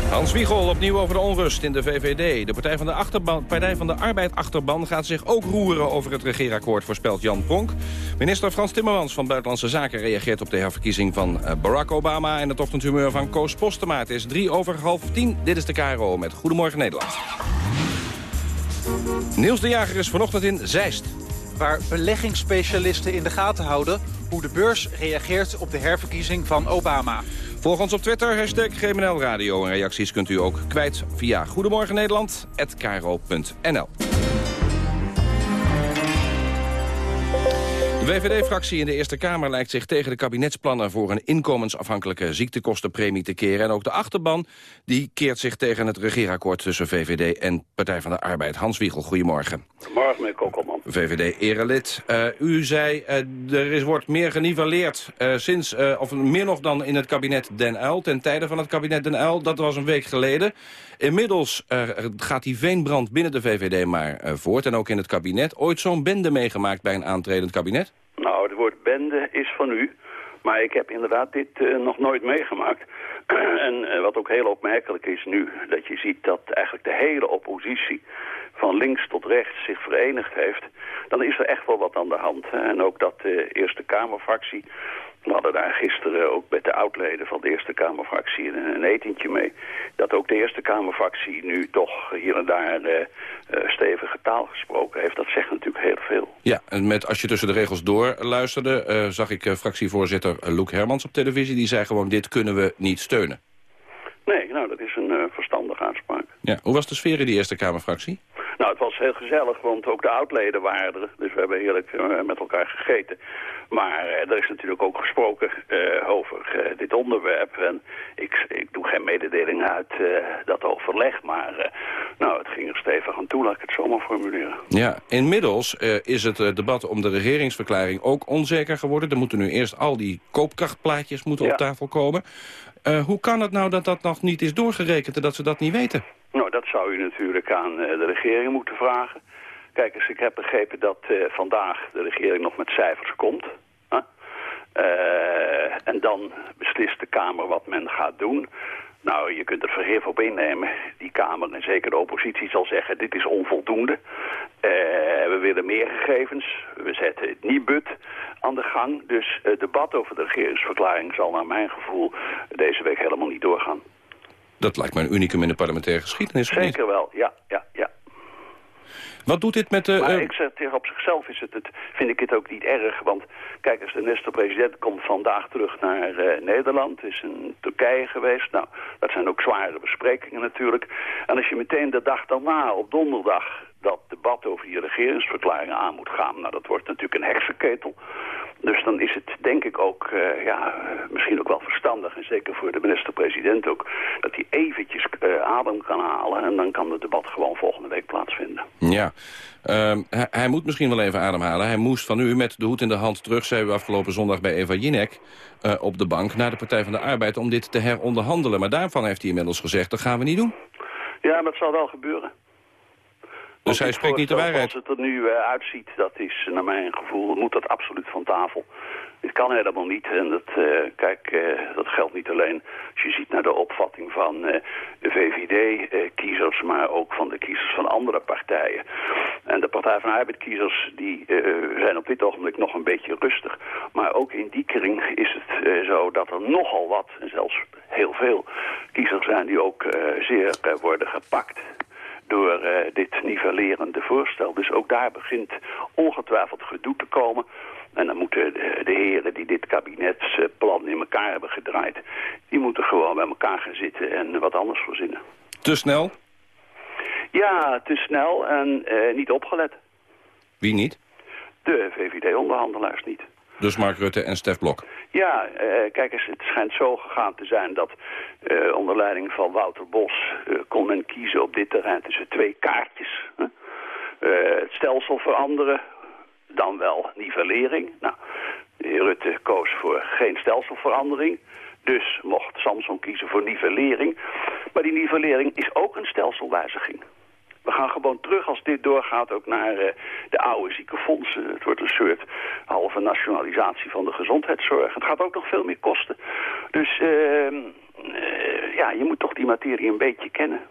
Hans Wiegel opnieuw over de onrust in de VVD. De Partij van de, Partij van de Arbeid achterban gaat zich ook roeren over het regeerakkoord, voorspelt Jan Pronk. Minister Frans Timmermans van Buitenlandse Zaken reageert op de herverkiezing van eh, Barack Obama... en het ochtendhumeur van Koos Postema. Het is drie over half tien. Dit is de KRO met Goedemorgen Nederland. Niels de Jager is vanochtend in Zeist. Waar beleggingsspecialisten in de gaten houden hoe de beurs reageert op de herverkiezing van Obama. Volg ons op Twitter, hashtag GMNL Radio. En reacties kunt u ook kwijt via Goedemorgen De VVD-fractie in de Eerste Kamer lijkt zich tegen de kabinetsplannen... voor een inkomensafhankelijke ziektekostenpremie te keren. En ook de achterban die keert zich tegen het regeerakkoord... tussen VVD en Partij van de Arbeid. Hans Wiegel, goedemorgen. Goedemorgen, meneer Kokkelman. VVD-erelid. Uh, u zei, uh, er is, wordt meer geniveleerd uh, sinds, of meer nog dan in het kabinet Den Uyl... ten tijde van het kabinet Den Uyl, dat was een week geleden. Inmiddels gaat die veenbrand binnen de VVD maar voort... en ook in het kabinet. Ooit zo'n bende meegemaakt bij een aantredend kabinet? Nou, het woord bende is van u. Maar ik heb inderdaad dit nog nooit meegemaakt. En eh, wat ook heel opmerkelijk is nu, dat je ziet dat eigenlijk de hele oppositie van links tot rechts zich verenigd heeft, dan is er echt wel wat aan de hand. En ook dat de Eerste Kamerfractie, we hadden daar gisteren ook met de oudleden van de Eerste Kamerfractie een, etentje mee, dat ook de Eerste Kamerfractie nu toch hier en daar eh, eh, stevige taal gesproken heeft. Dat zegt natuurlijk heel veel. Ja, en met, als je tussen de regels door luisterde, eh, zag ik fractievoorzitter Loek Hermans op televisie. Die zei gewoon, dit kunnen we niet steunen. Nee, nou dat is een verstandige aanspraak. Ja. Hoe was de sfeer in die Eerste Kamerfractie? Nou, het was heel gezellig, want ook de oudleden waren er. Dus we hebben heerlijk eh, met elkaar gegeten. Maar eh, er is natuurlijk ook gesproken eh, over dit onderwerp. En ik, ik doe geen mededeling uit dat overleg, maar nou, het ging er stevig aan toe, laat ik het zo maar formuleren. Ja, inmiddels is het debat om de regeringsverklaring ook onzeker geworden. Er moeten nu eerst al die koopkrachtplaatjes moeten op tafel komen. Hoe kan het nou dat dat nog niet is doorgerekend en dat ze dat niet weten? Nou, dat zou u natuurlijk aan eh, de regering moeten vragen. Kijk eens, ik heb begrepen dat eh, vandaag de regering nog met cijfers komt. Eh, en dan beslist de Kamer wat men gaat doen. Nou, je kunt er verhef op innemen. Die Kamer, en zeker de oppositie, zal zeggen... dit is onvoldoende. We willen meer gegevens. We zetten het Nibud aan de gang. Dus het debat over de regeringsverklaring... zal naar mijn gevoel deze week helemaal niet doorgaan. Dat lijkt me een unicum in de parlementaire geschiedenis. Zeker wel, ja, ja, ja. Wat doet dit met de... Maar eh, ik zeg tegen op zichzelf is het, het, vind ik het ook niet erg. Want kijk eens, de minister-president komt vandaag terug naar eh, Nederland. Is in Turkije geweest. Nou, dat zijn ook zware besprekingen natuurlijk. En als je meteen de dag daarna, op donderdag, dat debat over die regeringsverklaringen aan moet gaan. Nou, dat wordt natuurlijk een heksenketel. Dus dan is het denk ik ook, eh, ja, misschien ook wel verstandig... en zeker voor de minister-president ook... dat hij eventjes eh, adem kan halen... en dan kan het debat gewoon volgende week plaatsvinden. Ja, Ehm, hij, hij moet misschien wel even ademhalen. Hij moest van u met de hoed in de hand terug, zei u afgelopen zondag bij Eva Jinek... eh, op de bank naar de Partij van de Arbeid om dit te heronderhandelen. Maar daarvan heeft hij inmiddels gezegd, dat gaan we niet doen. Ja, maar het zal wel gebeuren. Dus hij spreekt niet de waarheid. Als het er nu eh, uitziet, dat is naar mijn gevoel, moet dat absoluut van tafel. Dit kan helemaal niet. En dat, eh, kijk, eh, dat geldt niet alleen als je ziet naar de opvatting van eh, de VVD-kiezers, maar ook van de kiezers van andere partijen. En de Partij van Arbeid-kiezers die eh, zijn op dit ogenblik nog een beetje rustig. Maar ook in die kring is het eh, zo dat er nogal wat, en zelfs heel veel, kiezers zijn die ook eh, zeer eh, worden gepakt door eh, dit nivellerende voorstel. Dus ook daar begint ongetwijfeld gedoe te komen. En dan moeten de, de heren die dit kabinetsplan in elkaar hebben gedraaid... die moeten gewoon bij elkaar gaan zitten en wat anders verzinnen. Te snel? Ja, te snel en eh, niet opgelet. Wie niet? De VVD-onderhandelaars niet. Dus Mark Rutte en Stef Blok. Ja, eh, kijk eens, het schijnt zo gegaan te zijn dat eh, onder leiding van Wouter Bos eh, kon men kiezen op dit terrein tussen twee kaartjes. Hè? Eh, het stelsel veranderen, dan wel nivellering. Nou, Rutte koos voor geen stelselverandering. Dus mocht Samson kiezen voor nivellering. Maar die nivellering is ook een stelselwijziging. We gaan gewoon terug als dit doorgaat ook naar eh, de oude ziekenfondsen. Het wordt een soort halve nationalisatie van de gezondheidszorg. Het gaat ook nog veel meer kosten. Dus ehm, eh, ja, je moet toch die materie een beetje kennen.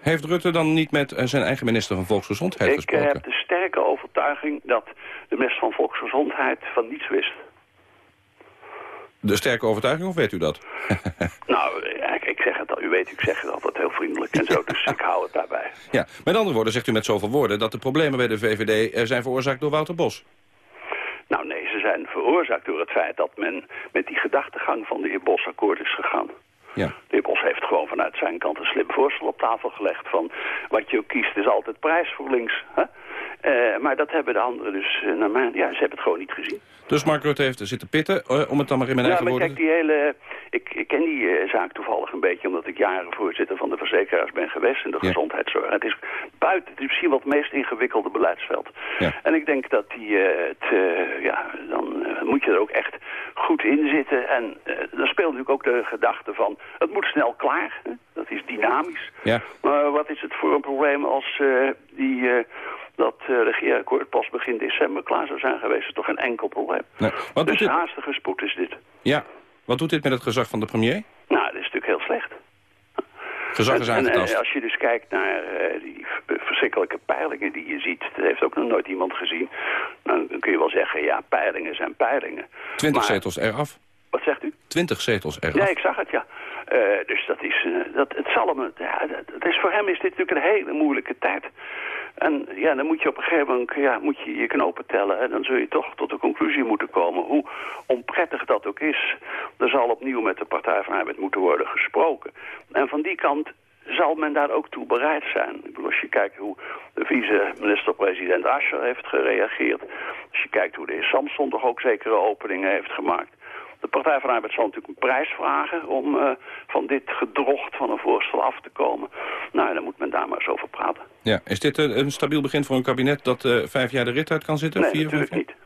Heeft Rutte dan niet met eh, zijn eigen minister van Volksgezondheid Ik gesproken? heb de sterke overtuiging dat de minister van Volksgezondheid van niets wist. De sterke overtuiging, of weet u dat? Nou, ik zeg het al, u weet, ik zeg het altijd heel vriendelijk en zo, dus ik hou het daarbij. Ja, met andere woorden zegt u met zoveel woorden... dat de problemen bij de VVD eh, zijn veroorzaakt door Wouter Bos. Nou nee, ze zijn veroorzaakt door het feit dat men met die gedachtegang van de heer Bos akkoord is gegaan. Ja. De heer Bos heeft gewoon vanuit zijn kant een slim voorstel op tafel gelegd van wat je ook kiest is altijd prijs voor links. Hè? Eh, maar dat hebben de anderen dus, eh, naar mijn, ja, ze hebben het gewoon niet gezien. Dus Mark Rutte heeft zitten pitten, eh, om het dan maar in mijn Ja, eigen woorden... kijk, die hele, ik, ik ken die zaak toevallig een beetje omdat ik jaren voorzitter van de verzekeraars ben geweest in de gezondheidszorg. Het is buiten, het is misschien wel het meest ingewikkelde beleidsveld. Ja. En ik denk dat die, het, ja, dan moet je er ook echt goed in zitten. En dan speelt natuurlijk ook de gedachte van, het moet snel klaar. Hè? Dat is dynamisch. Ja. Maar wat is het voor een probleem als die, dat uh, regeerakkoord pas begin december klaar zou zijn geweest? Dat is toch geen enkel probleem. Nee. Wat dus dit... haastige spoed is dit. Ja, wat doet dit met het gezag van de premier? Nou, het is natuurlijk heel slecht. Gezag is En- en, aangetast. eh, als je dus kijkt naar eh, die verschrikkelijke peilingen die je ziet... dat heeft ook nog nooit iemand gezien. Dan kun je wel zeggen, ja, peilingen zijn peilingen. 20 Maar- zetels eraf. Wat zegt u? 20 zetels eraf. Ja, ik zag het, ja. Eh, dus dat is, dat, het zal hem, ja, dat, dat is, voor hem is dit natuurlijk een hele moeilijke tijd. En ja, dan moet je op een gegeven moment ja, moet je, je knopen tellen. En dan zul je toch tot de conclusie moeten komen. Hoe onprettig dat ook is. Er zal opnieuw met de Partij van Arbeid moeten worden gesproken. En van die kant zal men daar ook toe bereid zijn. Ik bedoel, als je kijkt hoe de vice-minister-president Ascher heeft gereageerd. Als je kijkt hoe de heer Samson toch ook zekere openingen heeft gemaakt. De Partij van de Arbeid zal natuurlijk een prijs vragen om eh, van dit gedrocht van een voorstel af te komen. Nou, dan moet men daar maar eens over praten. Ja. Is dit een, een stabiel begin voor een kabinet dat eh, vijf jaar de rit uit kan zitten? Nee, Vier, natuurlijk vijf jaar?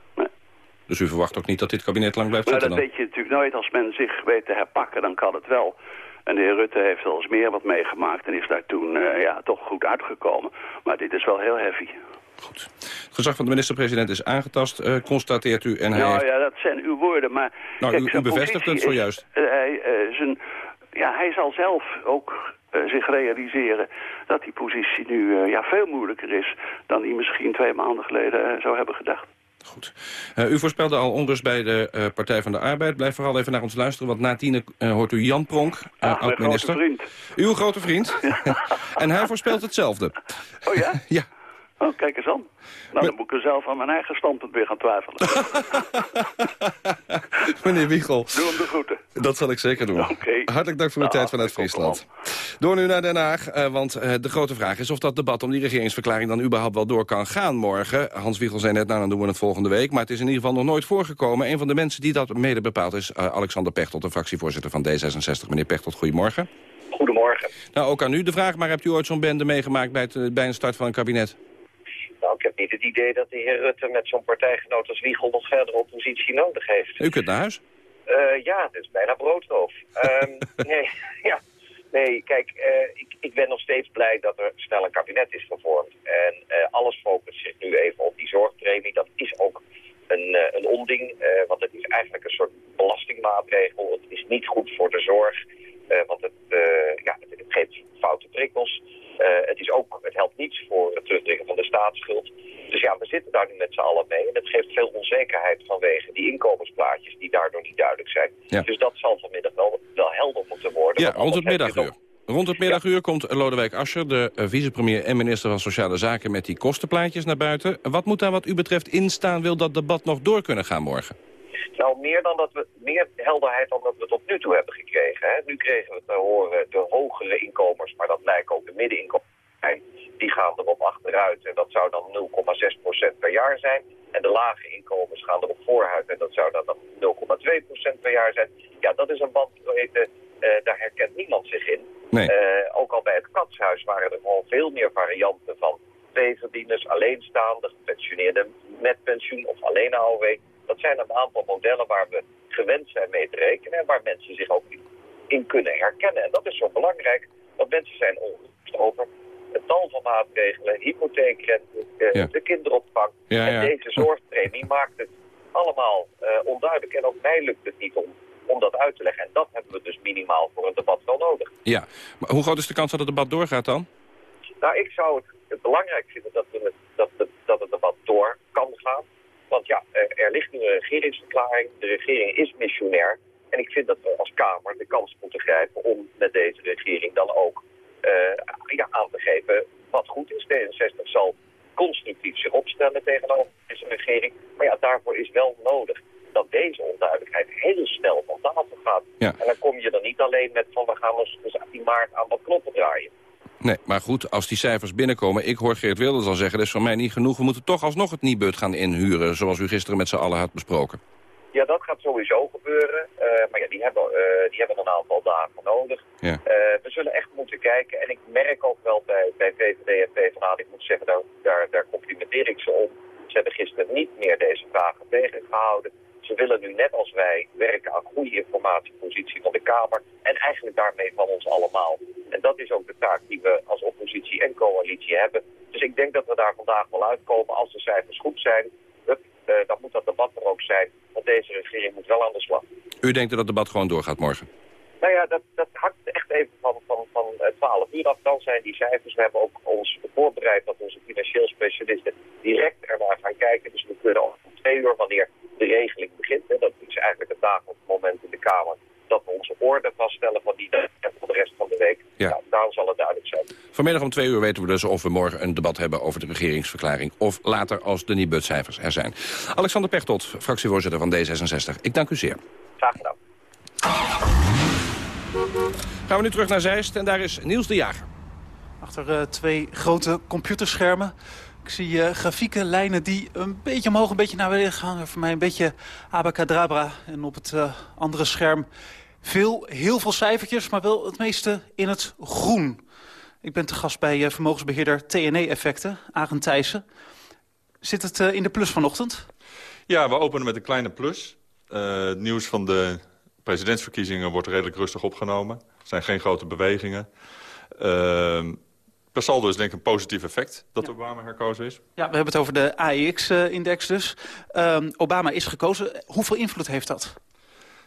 Dus u verwacht ook niet dat dit kabinet lang blijft Maar zitten dat dan? weet je natuurlijk nooit. Als men zich weet te herpakken, dan kan het wel. En de heer Rutte heeft wel eens meer wat meegemaakt en is daar toen eh, ja, toch goed uitgekomen. Maar dit is wel heel heavy. Het gezag van de minister-president is aangetast, eh, constateert u. En hij nou heeft... ja, dat zijn uw woorden, maar... Nou, kijk, u- bevestigt het is- zojuist. eh, hij, eh, zijn, ja, hij zal zelf ook zich realiseren dat die positie nu ja, veel moeilijker is... dan hij misschien twee maanden geleden zou hebben gedacht. Eh, u voorspelde al onrust bij de Partij van de Arbeid. Blijf vooral even naar ons luisteren, want na tienen eh, hoort u Jan Pronk, oud-minister. grote vriend. Uw grote vriend. en hij voorspelt hetzelfde. Oh ja? Ja. Oh, kijk eens aan. Nou, dan moet ik er zelf aan mijn eigen standpunt weer gaan twijfelen. Meneer Wiegel. Doe hem de groeten. Dat zal ik zeker doen. Hartelijk dank voor uw Nou, tijd vanuit Friesland. Door nu naar Den Haag, eh, want eh, de grote vraag is of dat debat om die regeringsverklaring dan überhaupt wel door kan gaan morgen. Hans Wiegel zei net, nou dan doen we het volgende week. Maar het is in ieder geval nog nooit voorgekomen. Een van de mensen die dat mede bepaalt is eh, Alexander Pechtold, de fractievoorzitter van D66. Meneer Pechtold, goedemorgen. Goedemorgen. Nou, ook aan u de vraag, maar hebt u ooit zo'n bende meegemaakt bij, het, bij een start van een kabinet? Ik heb niet het idee dat de heer Rutte met zo'n partijgenoot als Wiegel nog verder oppositie nodig heeft. U kunt naar huis. Eh, ja, het is bijna broodroof. Ehm, nee, ja. nee, kijk, eh, ik, ik ben nog steeds blij dat er snel een kabinet is gevormd. En eh, alles focust zich nu even op die zorgpremie. Dat is ook een, een onding, want het is eigenlijk een soort belastingmaatregel. Het is niet goed voor de zorg, want het, eh, ja, het, geeft foute prikkels. Eh, het, is ook, het helpt niets voor het terugdringen van de staatsschuld. Dus ja, we zitten daar nu met z'n allen mee. En het geeft veel onzekerheid vanwege die inkomensplaatjes die daardoor niet duidelijk zijn. Ja. Dus dat zal vanmiddag wel, wel helder moeten worden. Ja, rond het middaguur. Rond het middaguur komt Lodewijk Asscher, de eh, vicepremier en minister van Sociale Zaken, met die kostenplaatjes naar buiten. Wat moet daar wat u betreft in staan? Wil dat debat nog door kunnen gaan morgen? Nou, meer, dan dat we, meer helderheid dan dat we tot nu toe hebben gekregen. Hè. Nu kregen we te horen de hogere inkomens, maar dat lijken ook de middeninkomens. Die gaan erop achteruit en dat zou dan 0,6% per jaar zijn. En de lage inkomens gaan erop vooruit en dat zou dan, dan 0,2% per jaar zijn. Ja, dat is een bandbreedte, eh daar herkent niemand zich in. Nee. Eh, ook al bij het katshuis waren er gewoon veel meer varianten van tweeverdieners, alleenstaanden, gepensioneerden met pensioen of alleen AOW. Dat zijn een aantal modellen waar we gewend zijn mee te rekenen en waar mensen zich ook in, kunnen herkennen. En dat is zo belangrijk, want mensen zijn ongerust over het tal van maatregelen, hypotheekrente, eh, Ja. de kinderopvang. Ja, en deze zorgpremie maakt het allemaal eh, onduidelijk. En ook mij lukt het niet om, om dat uit te leggen. En dat hebben we dus minimaal voor een debat wel nodig. Ja, maar hoe groot is de kans dat het debat doorgaat dan? Nou, ik zou het, het belangrijk vinden dat, we dat, dat het debat door kan gaan. Want ja, er, er ligt nu een regeringsverklaring. De regering is missionair. En ik vind dat we als Kamer de kans moeten grijpen om met deze regering dan ook eh, ja, aan te geven wat goed is. D66 zal constructief zich opstellen tegenover deze regering. Maar ja, daarvoor is wel nodig dat deze onduidelijkheid heel snel van tafel gaat. Ja. En dan kom je er niet alleen met van we gaan ons dus in maart aan wat knoppen draaien. Nee, maar goed, als die cijfers binnenkomen... ik hoor Geert Wilders al zeggen, dat is voor mij niet genoeg. We moeten toch alsnog het Nibud gaan inhuren... zoals u gisteren met z'n allen had besproken. Ja, dat gaat sowieso gebeuren. Eh, maar ja, die hebben, eh, die hebben een aantal dagen nodig. Ja. Eh, we zullen echt moeten kijken. En ik merk ook wel bij, bij VVD en PvdA, ik moet zeggen, daar, daar, daar complimenteer ik ze om. Ze hebben gisteren niet meer deze vragen tegengehouden. Ze willen nu net als wij werken aan goede informatiepositie van de Kamer. En eigenlijk daarmee van ons allemaal. En dat is ook de taak die we als oppositie en coalitie hebben. Dus ik denk dat we daar vandaag wel uitkomen. Als de cijfers goed zijn, eh, dan moet dat debat er ook zijn. Want deze regering moet wel aan de slag. U denkt dat het debat gewoon doorgaat morgen? Nou ja, dat, dat hangt echt even van, van, van 12 uur af. Dan zijn die cijfers. We hebben ook ons voorbereid dat onze financieel specialisten direct ernaar gaan kijken. Dus we kunnen om twee uur, wanneer de regeling begint, hè, dat is eigenlijk het dagelijks moment in de Kamer, dat we onze orde vaststellen van die dag en voor de rest van de week. Ja. Nou, dan zal het duidelijk zijn. Vanmiddag om twee uur weten we dus of we morgen een debat hebben over de regeringsverklaring. Of later als de Nibud-cijfers er zijn. Alexander Pechtold, fractievoorzitter van D66. Ik dank u zeer. Graag gedaan. Gaan we nu terug naar Zeist en daar is Niels de Jager. Achter eh, twee grote computerschermen. Ik zie eh, grafieken, lijnen die een beetje omhoog, een beetje naar beneden gaan. Voor mij een beetje abacadabra. En op het eh, andere scherm veel, heel veel cijfertjes, maar wel het meeste in het groen. Ik ben te gast bij eh, vermogensbeheerder TNE-effecten, Arend Thijssen. Zit het in de plus vanochtend? Ja, we openen met een kleine plus. Eh, het nieuws van de presidentsverkiezingen wordt redelijk rustig opgenomen. Er zijn geen grote bewegingen. Uh, per saldo is denk ik een positief effect dat Obama herkozen is. Ja, we hebben het over de AEX-index dus. Ehm, Obama is gekozen. Hoeveel invloed heeft dat?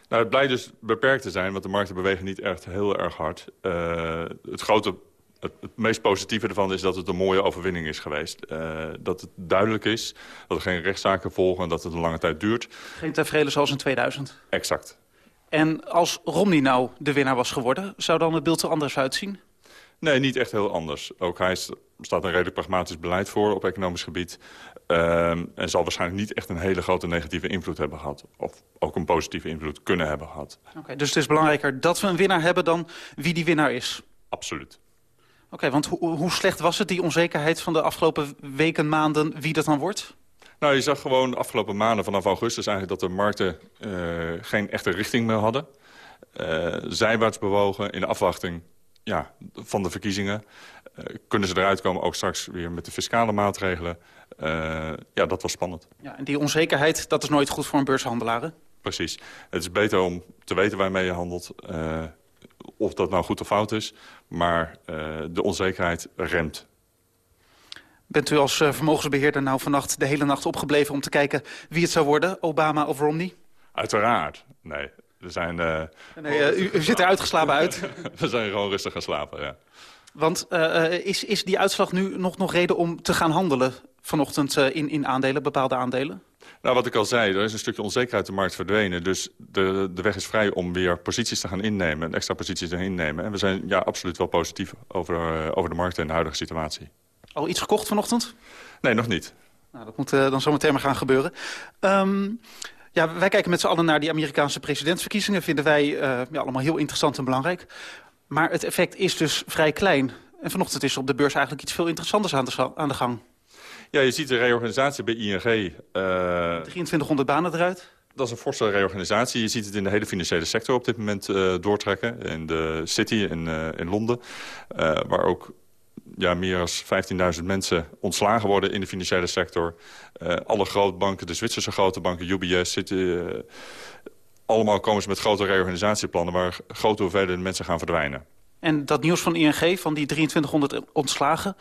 Nou, het blijkt dus beperkt te zijn, want de markten bewegen niet echt heel erg hard. Uh, het grote het, het, meest positieve ervan is dat het een mooie overwinning is geweest. Uh, dat het duidelijk is, dat er geen rechtszaken volgen... en dat het een lange tijd duurt. Geen tevreden zoals in 2000? Exact. En als Romney nou de winnaar was geworden... zou dan het beeld er anders uitzien? Nee, niet echt heel anders. Ook hij staat een redelijk pragmatisch beleid voor op economisch gebied. Uh, en zal waarschijnlijk niet echt een hele grote negatieve invloed hebben gehad. Of ook een positieve invloed kunnen hebben gehad. Oké, okay, dus het is belangrijker dat we een winnaar hebben dan wie die winnaar is? Absoluut. Oké, okay, want ho hoe slecht was het, die onzekerheid van de afgelopen weken, maanden, wie dat dan wordt? Nou, je zag gewoon de afgelopen maanden vanaf augustus eigenlijk dat de markten uh, geen echte richting meer hadden. Uh, zijwaarts bewogen in de afwachting ja, van de verkiezingen. Uh, kunnen ze eruit komen, ook straks weer met de fiscale maatregelen. ja, dat was spannend. Ja, en die onzekerheid, dat is nooit goed voor een beurshandelaar, hè? Precies. Het is beter om te weten waarmee je handelt of dat nou goed of fout is. Maar de onzekerheid remt. Bent u als uh, vermogensbeheerder nou vannacht de hele nacht opgebleven... om te kijken wie het zou worden, Obama of Romney? Uiteraard. Nee, we zijn... Uh, nee, u, u, zit er uitgeslapen uit. we zijn gewoon rustig gaan slapen, ja. Want is, is die uitslag nu nog, nog reden om te gaan handelen vanochtend in, in aandelen, bepaalde aandelen? Nou, wat ik al zei, er is een stukje onzekerheid uit de markt verdwenen. Dus de, de weg is vrij om weer posities te gaan innemen. Extra posities te gaan innemen. En we zijn ja, absoluut wel positief over, over de markt en de huidige situatie. Al iets gekocht vanochtend? Nee, nog niet. Nou, dat moet uh, dan zometeen maar gaan gebeuren. Um, ja, wij kijken met z'n allen naar die Amerikaanse presidentsverkiezingen. Vinden wij uh, ja, allemaal heel interessant en belangrijk. Maar het effect is dus vrij klein. En vanochtend is er op de beurs eigenlijk iets veel interessanters aan de, aan de gang. Ja, je ziet de reorganisatie bij ING. Uh, 2300 banen eruit? Dat is een forse reorganisatie. Je ziet het in de hele financiële sector op dit moment uh, doortrekken. In de City in, in Londen. Waar ook ja, meer dan 15.000 mensen ontslagen worden in de financiële sector. alle grootbanken, de Zwitserse grote banken, UBS, City... allemaal komen ze met grote reorganisatieplannen... waar grote hoeveelheden mensen gaan verdwijnen. En dat nieuws van ING, van die 2300 ontslagen...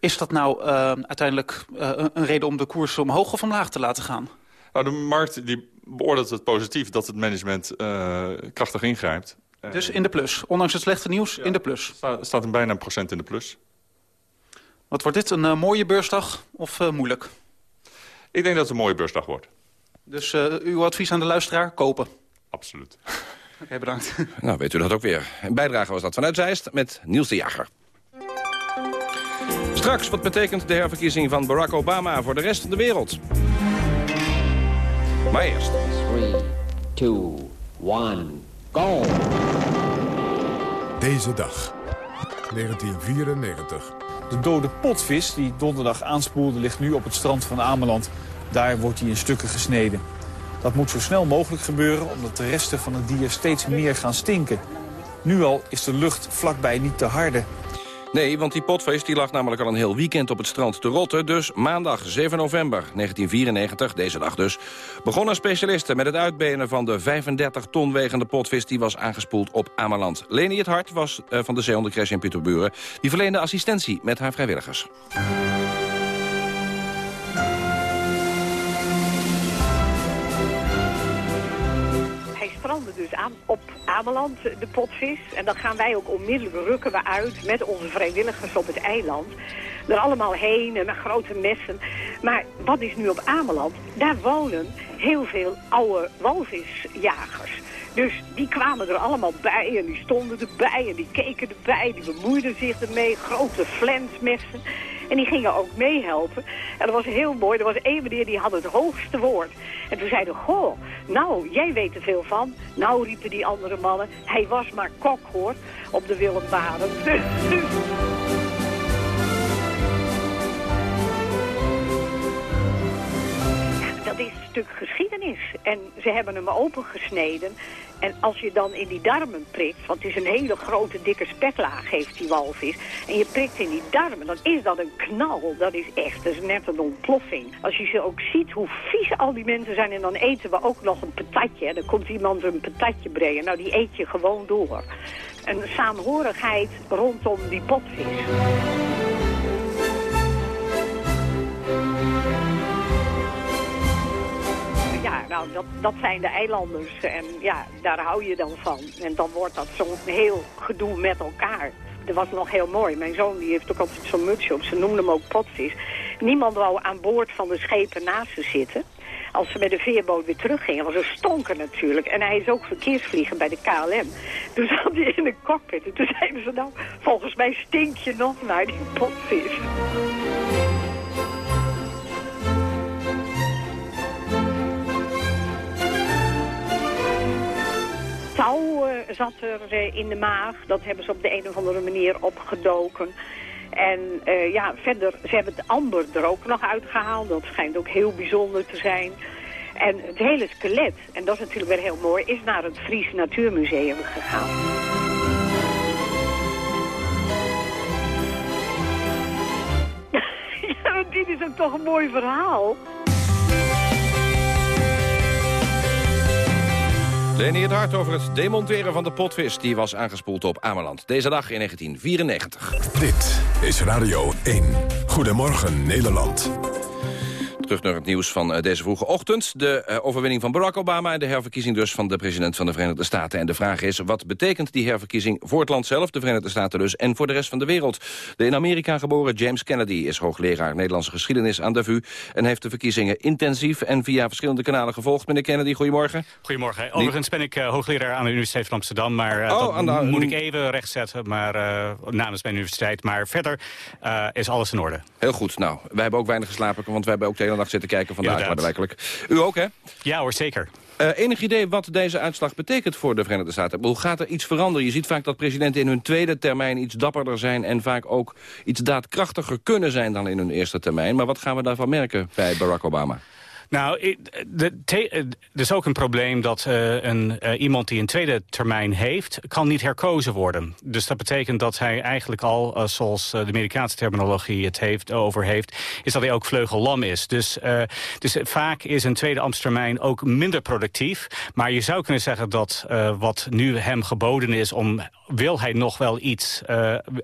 Is dat nou uh, uiteindelijk uh, een reden om de koers omhoog of omlaag te laten gaan? Nou, de markt die beoordeelt het positief dat het management uh, krachtig ingrijpt. Dus in de plus, ondanks het slechte nieuws, ja, in de plus? Sta, staat een bijna een procent in de plus. Wat wordt dit, een mooie beursdag of moeilijk? Ik denk dat het een mooie beursdag wordt. Dus uw advies aan de luisteraar, kopen? Absoluut. Oké, okay, bedankt. Nou, weet u dat ook weer. Een bijdrage was dat vanuit Zeist met Niels de Jager. Straks, wat betekent de herverkiezing van Barack Obama voor de rest van de wereld? Maar eerst. 3, 2, 1, go! Deze dag, 1994. De dode potvis die donderdag aanspoelde ligt nu op het strand van Ameland. Daar wordt hij in stukken gesneden. Dat moet zo snel mogelijk gebeuren omdat de resten van het dier steeds meer gaan stinken. Nu al is de lucht vlakbij niet te harde. Nee, want die potvis die lag namelijk al een heel weekend op het strand te rotten. Dus maandag 7 november 1994, deze dag dus... begonnen specialisten met het uitbenen van de 35 ton wegende potvis... die was aangespoeld op Ameland. Leni het Hart was uh, van de zeehondencrash in Pieterburen. Die verleende assistentie met haar vrijwilligers. Op Ameland, de potvis. En dan gaan wij ook onmiddellijk rukken we uit met onze vrijwilligers op het eiland. Er allemaal heen en met grote messen. Maar wat is nu op Ameland? Daar wonen heel veel oude walvisjagers. Dus die kwamen er allemaal bij en die stonden erbij en die keken erbij. Die bemoeiden zich ermee, grote flensmessen. En die gingen ook meehelpen. En dat was heel mooi. Er was één meneer die had het hoogste woord. En toen zeiden, goh, nou, jij weet er veel van. Nou, riepen die andere mannen. Hij was maar kok, hoor, op de Willem Barend. dat is een stuk geschiedenis. En ze hebben hem opengesneden. En als je dan in die darmen prikt, want het is een hele grote dikke speklaag heeft die walvis. En je prikt in die darmen, dan is dat een knal. Dat is echt, dat is net een ontploffing. Als je ze ook ziet hoe vies al die mensen zijn en dan eten we ook nog een patatje. En dan komt iemand een patatje brengen. Nou, die eet je gewoon door. Een saamhorigheid rondom die potvis. Ja, nou, dat, dat zijn de eilanders. En ja, daar hou je dan van. En dan wordt dat zo'n heel gedoe met elkaar. Dat was nog heel mooi. Mijn zoon die heeft ook altijd zo'n mutsje op. Ze noemden hem ook potvis. Niemand wou aan boord van de schepen naast ze zitten. Als ze met de veerboot weer teruggingen, was er stonken natuurlijk. En hij is ook verkeersvlieger bij de KLM. Dus zat hij in de cockpit. En toen zeiden ze nou, volgens mij stink je nog naar die potvis. Touw uh, zat er uh, in de maag. Dat hebben ze op de een of andere manier opgedoken. En uh, ja, verder, ze hebben het amber er ook nog uitgehaald. Dat schijnt ook heel bijzonder te zijn. En het hele skelet, en dat is natuurlijk weer heel mooi, is naar het Fries Natuurmuseum gegaan. ja, dit is ook toch een mooi verhaal. Leni het hart over het demonteren van de potvis... die was aangespoeld op Ameland. Deze dag in 1994. Dit is Radio 1. Goedemorgen Nederland. Terug naar het nieuws van uh, deze vroege ochtend. De uh, overwinning van Barack Obama en de herverkiezing dus van de president van de Verenigde Staten. En de vraag is, wat betekent die herverkiezing voor het land zelf, de Verenigde Staten dus, en voor de rest van de wereld? De in Amerika geboren James Kennedy is hoogleraar Nederlandse geschiedenis aan de VU en heeft de verkiezingen intensief en via verschillende kanalen gevolgd. Meneer Kennedy, goedemorgen. Goedemorgen. Overigens ben ik uh, hoogleraar aan de Universiteit van Amsterdam, maar oh, dat moet ik even rechtzetten maar, namens mijn universiteit. Maar verder is alles in orde. Heel goed. Nou, wij hebben ook weinig geslapen, want wij hebben ook de hele zitten kijken vandaag. Werkelijk. U ook, hè? Ja hoor, zeker. Uh, enig idee wat deze uitslag betekent voor de Verenigde Staten? Hoe gaat er iets veranderen? Je ziet vaak dat presidenten in hun tweede termijn iets dapperder zijn... en vaak ook iets daadkrachtiger kunnen zijn dan in hun eerste termijn. Maar wat gaan we daarvan merken bij Barack Obama? Nou, er is ook een probleem dat uh, een, uh, iemand die een tweede termijn heeft... kan niet herkozen worden. Dus dat betekent dat hij eigenlijk al, uh, zoals de Amerikaanse terminologie het heeft, over heeft... is dat hij ook vleugellam is. Dus, dus vaak is een tweede ambtstermijn ook minder productief. Maar je zou kunnen zeggen dat wat nu hem geboden is... om wil hij nog wel iets,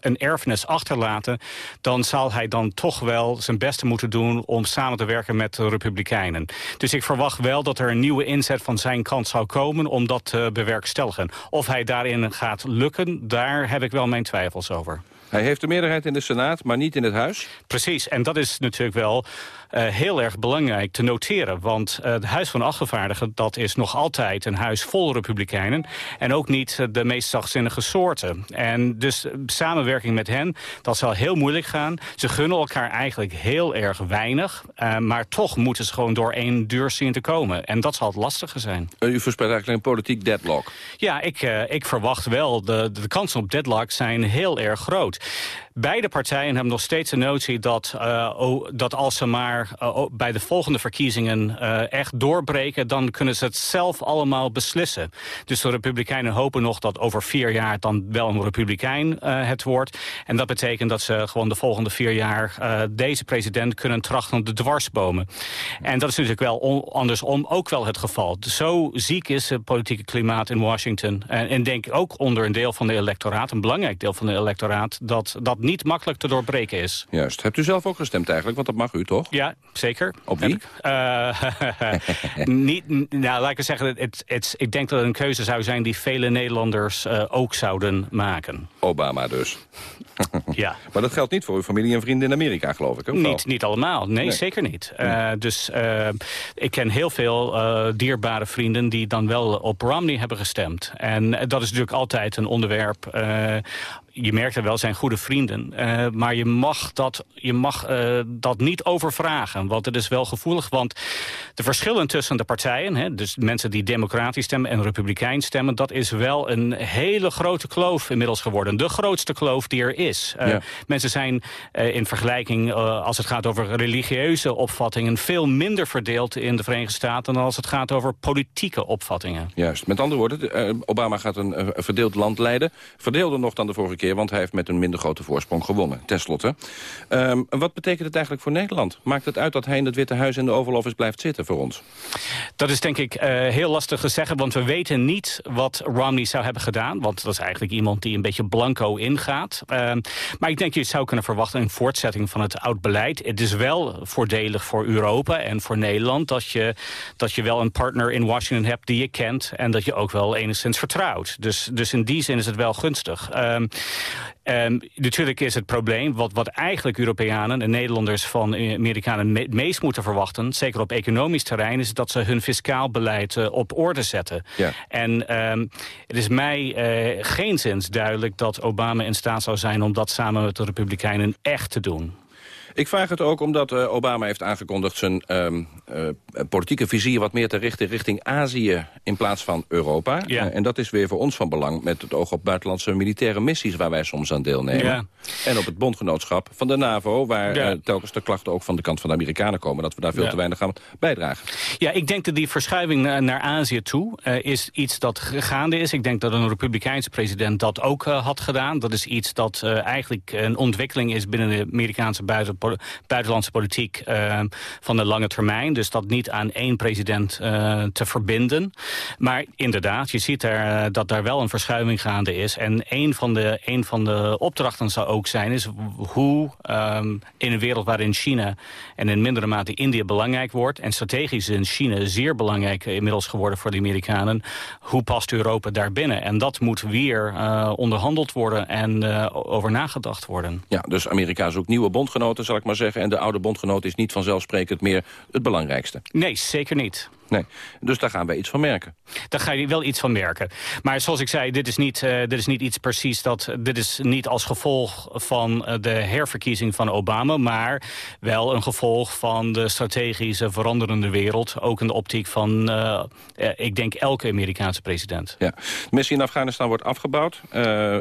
een erfenis achterlaten... dan zal hij dan toch wel zijn beste moeten doen... om samen te werken met de Republikeinen. Dus ik verwacht wel dat er een nieuwe inzet van zijn kant zou komen... om dat te bewerkstelligen. Of hij daarin gaat lukken, daar heb ik wel mijn twijfels over. Hij heeft de meerderheid in de Senaat, maar niet in het Huis? Precies, en dat is natuurlijk wel heel erg belangrijk te noteren. Want uh, het Huis van Afgevaardigen dat is nog altijd een huis vol republikeinen. En ook niet de meest zachtzinnige soorten. En dus samenwerking met hen, dat zal heel moeilijk gaan. Ze gunnen elkaar eigenlijk heel erg weinig. maar toch moeten ze gewoon door één deur zien te komen. En dat zal het lastige zijn. U voorspelt eigenlijk een politiek deadlock? Ja, ik, ik verwacht wel. De, de kansen op deadlock zijn heel erg groot. Beide partijen hebben nog steeds de notie dat, oh, dat als ze maar uh, bij de volgende verkiezingen uh, echt doorbreken... dan kunnen ze het zelf allemaal beslissen. Dus de Republikeinen hopen nog dat over vier jaar dan wel een Republikein het wordt. En dat betekent dat ze gewoon de volgende vier jaar deze president kunnen trachten de dwarsbomen. En dat is natuurlijk wel andersom ook wel het geval. Zo ziek is het politieke klimaat in Washington. En, en denk ook onder een deel van de electoraat, een belangrijk deel van de electoraat... dat dat niet makkelijk te doorbreken is. Juist. Hebt u zelf ook gestemd eigenlijk? Want dat mag u, toch? Ja, zeker. Op wie? Uh, niet, nou, laat ik zeggen, het, het, ik denk dat het een keuze zou zijn... die vele Nederlanders uh, ook zouden maken. Obama dus. ja. Maar dat geldt niet voor uw familie en vrienden in Amerika, geloof ik? Niet, niet allemaal. Nee, nee. zeker niet. Uh, dus ik ken heel veel dierbare vrienden... die dan wel op Romney hebben gestemd. En dat is natuurlijk altijd een onderwerp je merkt er wel, zijn goede vrienden. Uh, maar je mag, dat, je mag uh, dat niet overvragen. Want het is wel gevoelig. Want de verschillen tussen de partijen... Hè, dus mensen die democratisch stemmen en republikein stemmen... dat is wel een hele grote kloof inmiddels geworden. De grootste kloof die er is. Uh, ja. Mensen zijn in vergelijking, als het gaat over religieuze opvattingen... veel minder verdeeld in de Verenigde Staten... dan als het gaat over politieke opvattingen. Juist. Met andere woorden, Obama gaat een verdeeld land leiden. Verdeelder nog dan de vorige keer want hij heeft met een minder grote voorsprong gewonnen. Ten slotte, um, wat betekent het eigenlijk voor Nederland? Maakt het uit dat hij in het Witte Huis in de Oval Office blijft zitten voor ons? Dat is denk ik uh, heel lastig te zeggen, want we weten niet wat Romney zou hebben gedaan. Want dat is eigenlijk iemand die een beetje blanco ingaat. Uh, maar ik denk je zou kunnen verwachten een voortzetting van het oud beleid. Het is wel voordelig voor Europa en voor Nederland dat je, dat je wel een partner in Washington hebt die je kent en dat je ook wel enigszins vertrouwt. Dus, dus in die zin is het wel gunstig. Uh, Um, natuurlijk is het probleem, wat, wat eigenlijk Europeanen en Nederlanders van Amerikanen me meest moeten verwachten, zeker op economisch terrein, is dat ze hun fiscaal beleid uh, op orde zetten. Ja. En um, het is mij uh, geen zins duidelijk dat Obama in staat zou zijn om dat samen met de Republikeinen echt te doen. Ik vraag het ook omdat uh, Obama heeft aangekondigd zijn um, uh, politieke vizier wat meer te richten richting Azië in plaats van Europa. Ja. Uh, en dat is weer voor ons van belang met het oog op buitenlandse militaire missies waar wij soms aan deelnemen. Ja. En op het bondgenootschap van de NAVO waar Ja. telkens de klachten ook van de kant van de Amerikanen komen dat we daar veel te weinig aan bijdragen. Ja, ik denk dat die verschuiving naar, Azië toe is iets dat gaande is. Ik denk dat een republikeinse president dat ook had gedaan. Dat is iets dat eigenlijk een ontwikkeling is binnen de Amerikaanse buiten, buitenlandse politiek uh, van de lange termijn. Dus dat niet aan één president uh, te verbinden. Maar inderdaad, je ziet er, uh, dat daar wel een verschuiving gaande is. En een van de, een van de opdrachten zou ook zijn... is hoe um, in een wereld waarin China en in mindere mate India belangrijk wordt... en strategisch in China zeer belangrijk inmiddels geworden voor de Amerikanen... hoe past Europa daar binnen? En dat moet weer uh, onderhandeld worden en over nagedacht worden. Ja, dus Amerika zoekt nieuwe bondgenoten, maar. En de oude bondgenoot is niet vanzelfsprekend meer het belangrijkste. Nee, zeker niet. Nee, dus daar gaan wij iets van merken. Daar ga je wel iets van merken. Maar zoals ik zei, dit is niet, uh, dit is niet iets precies dat... dit is niet als gevolg van uh, de herverkiezing van Obama... maar wel een gevolg van de strategische veranderende wereld. Ook in de optiek van, uh, ik denk, elke Amerikaanse president. Ja. De missie in Afghanistan wordt afgebouwd.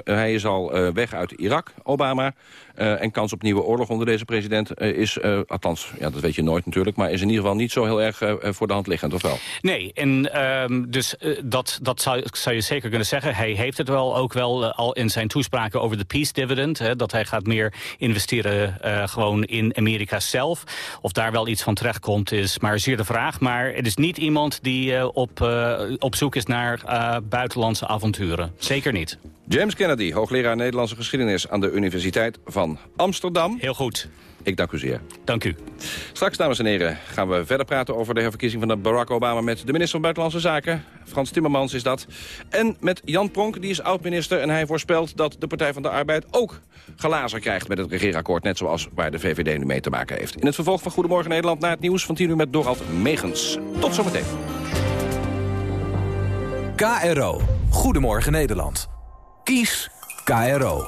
hij is al weg uit Irak, Obama... En kans op nieuwe oorlog onder deze president is, althans, ja, dat weet je nooit natuurlijk... maar is in ieder geval niet zo heel erg voor de hand liggend, of wel? Nee, en um, dus dat, dat zou, zou je zeker kunnen zeggen. Hij heeft het wel ook wel al in zijn toespraken over de peace dividend... Hè, dat hij gaat meer investeren gewoon in Amerika zelf. Of daar wel iets van terechtkomt is maar zeer de vraag. Maar het is niet iemand die op, op zoek is naar buitenlandse avonturen. Zeker niet. James Kennedy, hoogleraar Nederlandse geschiedenis aan de Universiteit van Amsterdam. Heel goed. Ik dank u zeer. Dank u. Straks, dames en heren, gaan we verder praten over de herverkiezing van Barack Obama... met de minister van Buitenlandse Zaken, Frans Timmermans is dat. En met Jan Pronk, die is oud-minister en hij voorspelt dat de Partij van de Arbeid ook glazen krijgt met het regeerakkoord. Net zoals waar de VVD nu mee te maken heeft. In het vervolg van Goedemorgen Nederland naar het nieuws van 10 uur met Dorald Megens. Tot zometeen. KRO. Goedemorgen Nederland. Kies KRO.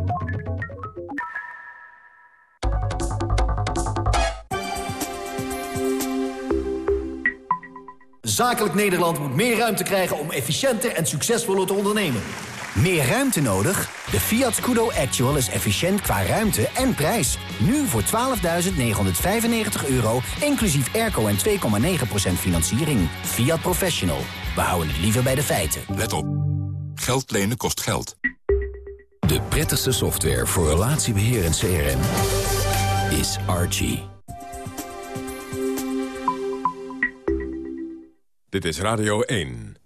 Zakelijk Nederland moet meer ruimte krijgen om efficiënter en succesvoller te ondernemen. Meer ruimte nodig? De Fiat Scudo Actual is efficiënt qua ruimte en prijs. Nu voor 12.995 euro, inclusief airco en 2,9% financiering. Fiat Professional. We houden het liever bij de feiten. Let op. Geld lenen kost geld. De prettigste software voor relatiebeheer en CRM is Archie. Dit is Radio 1.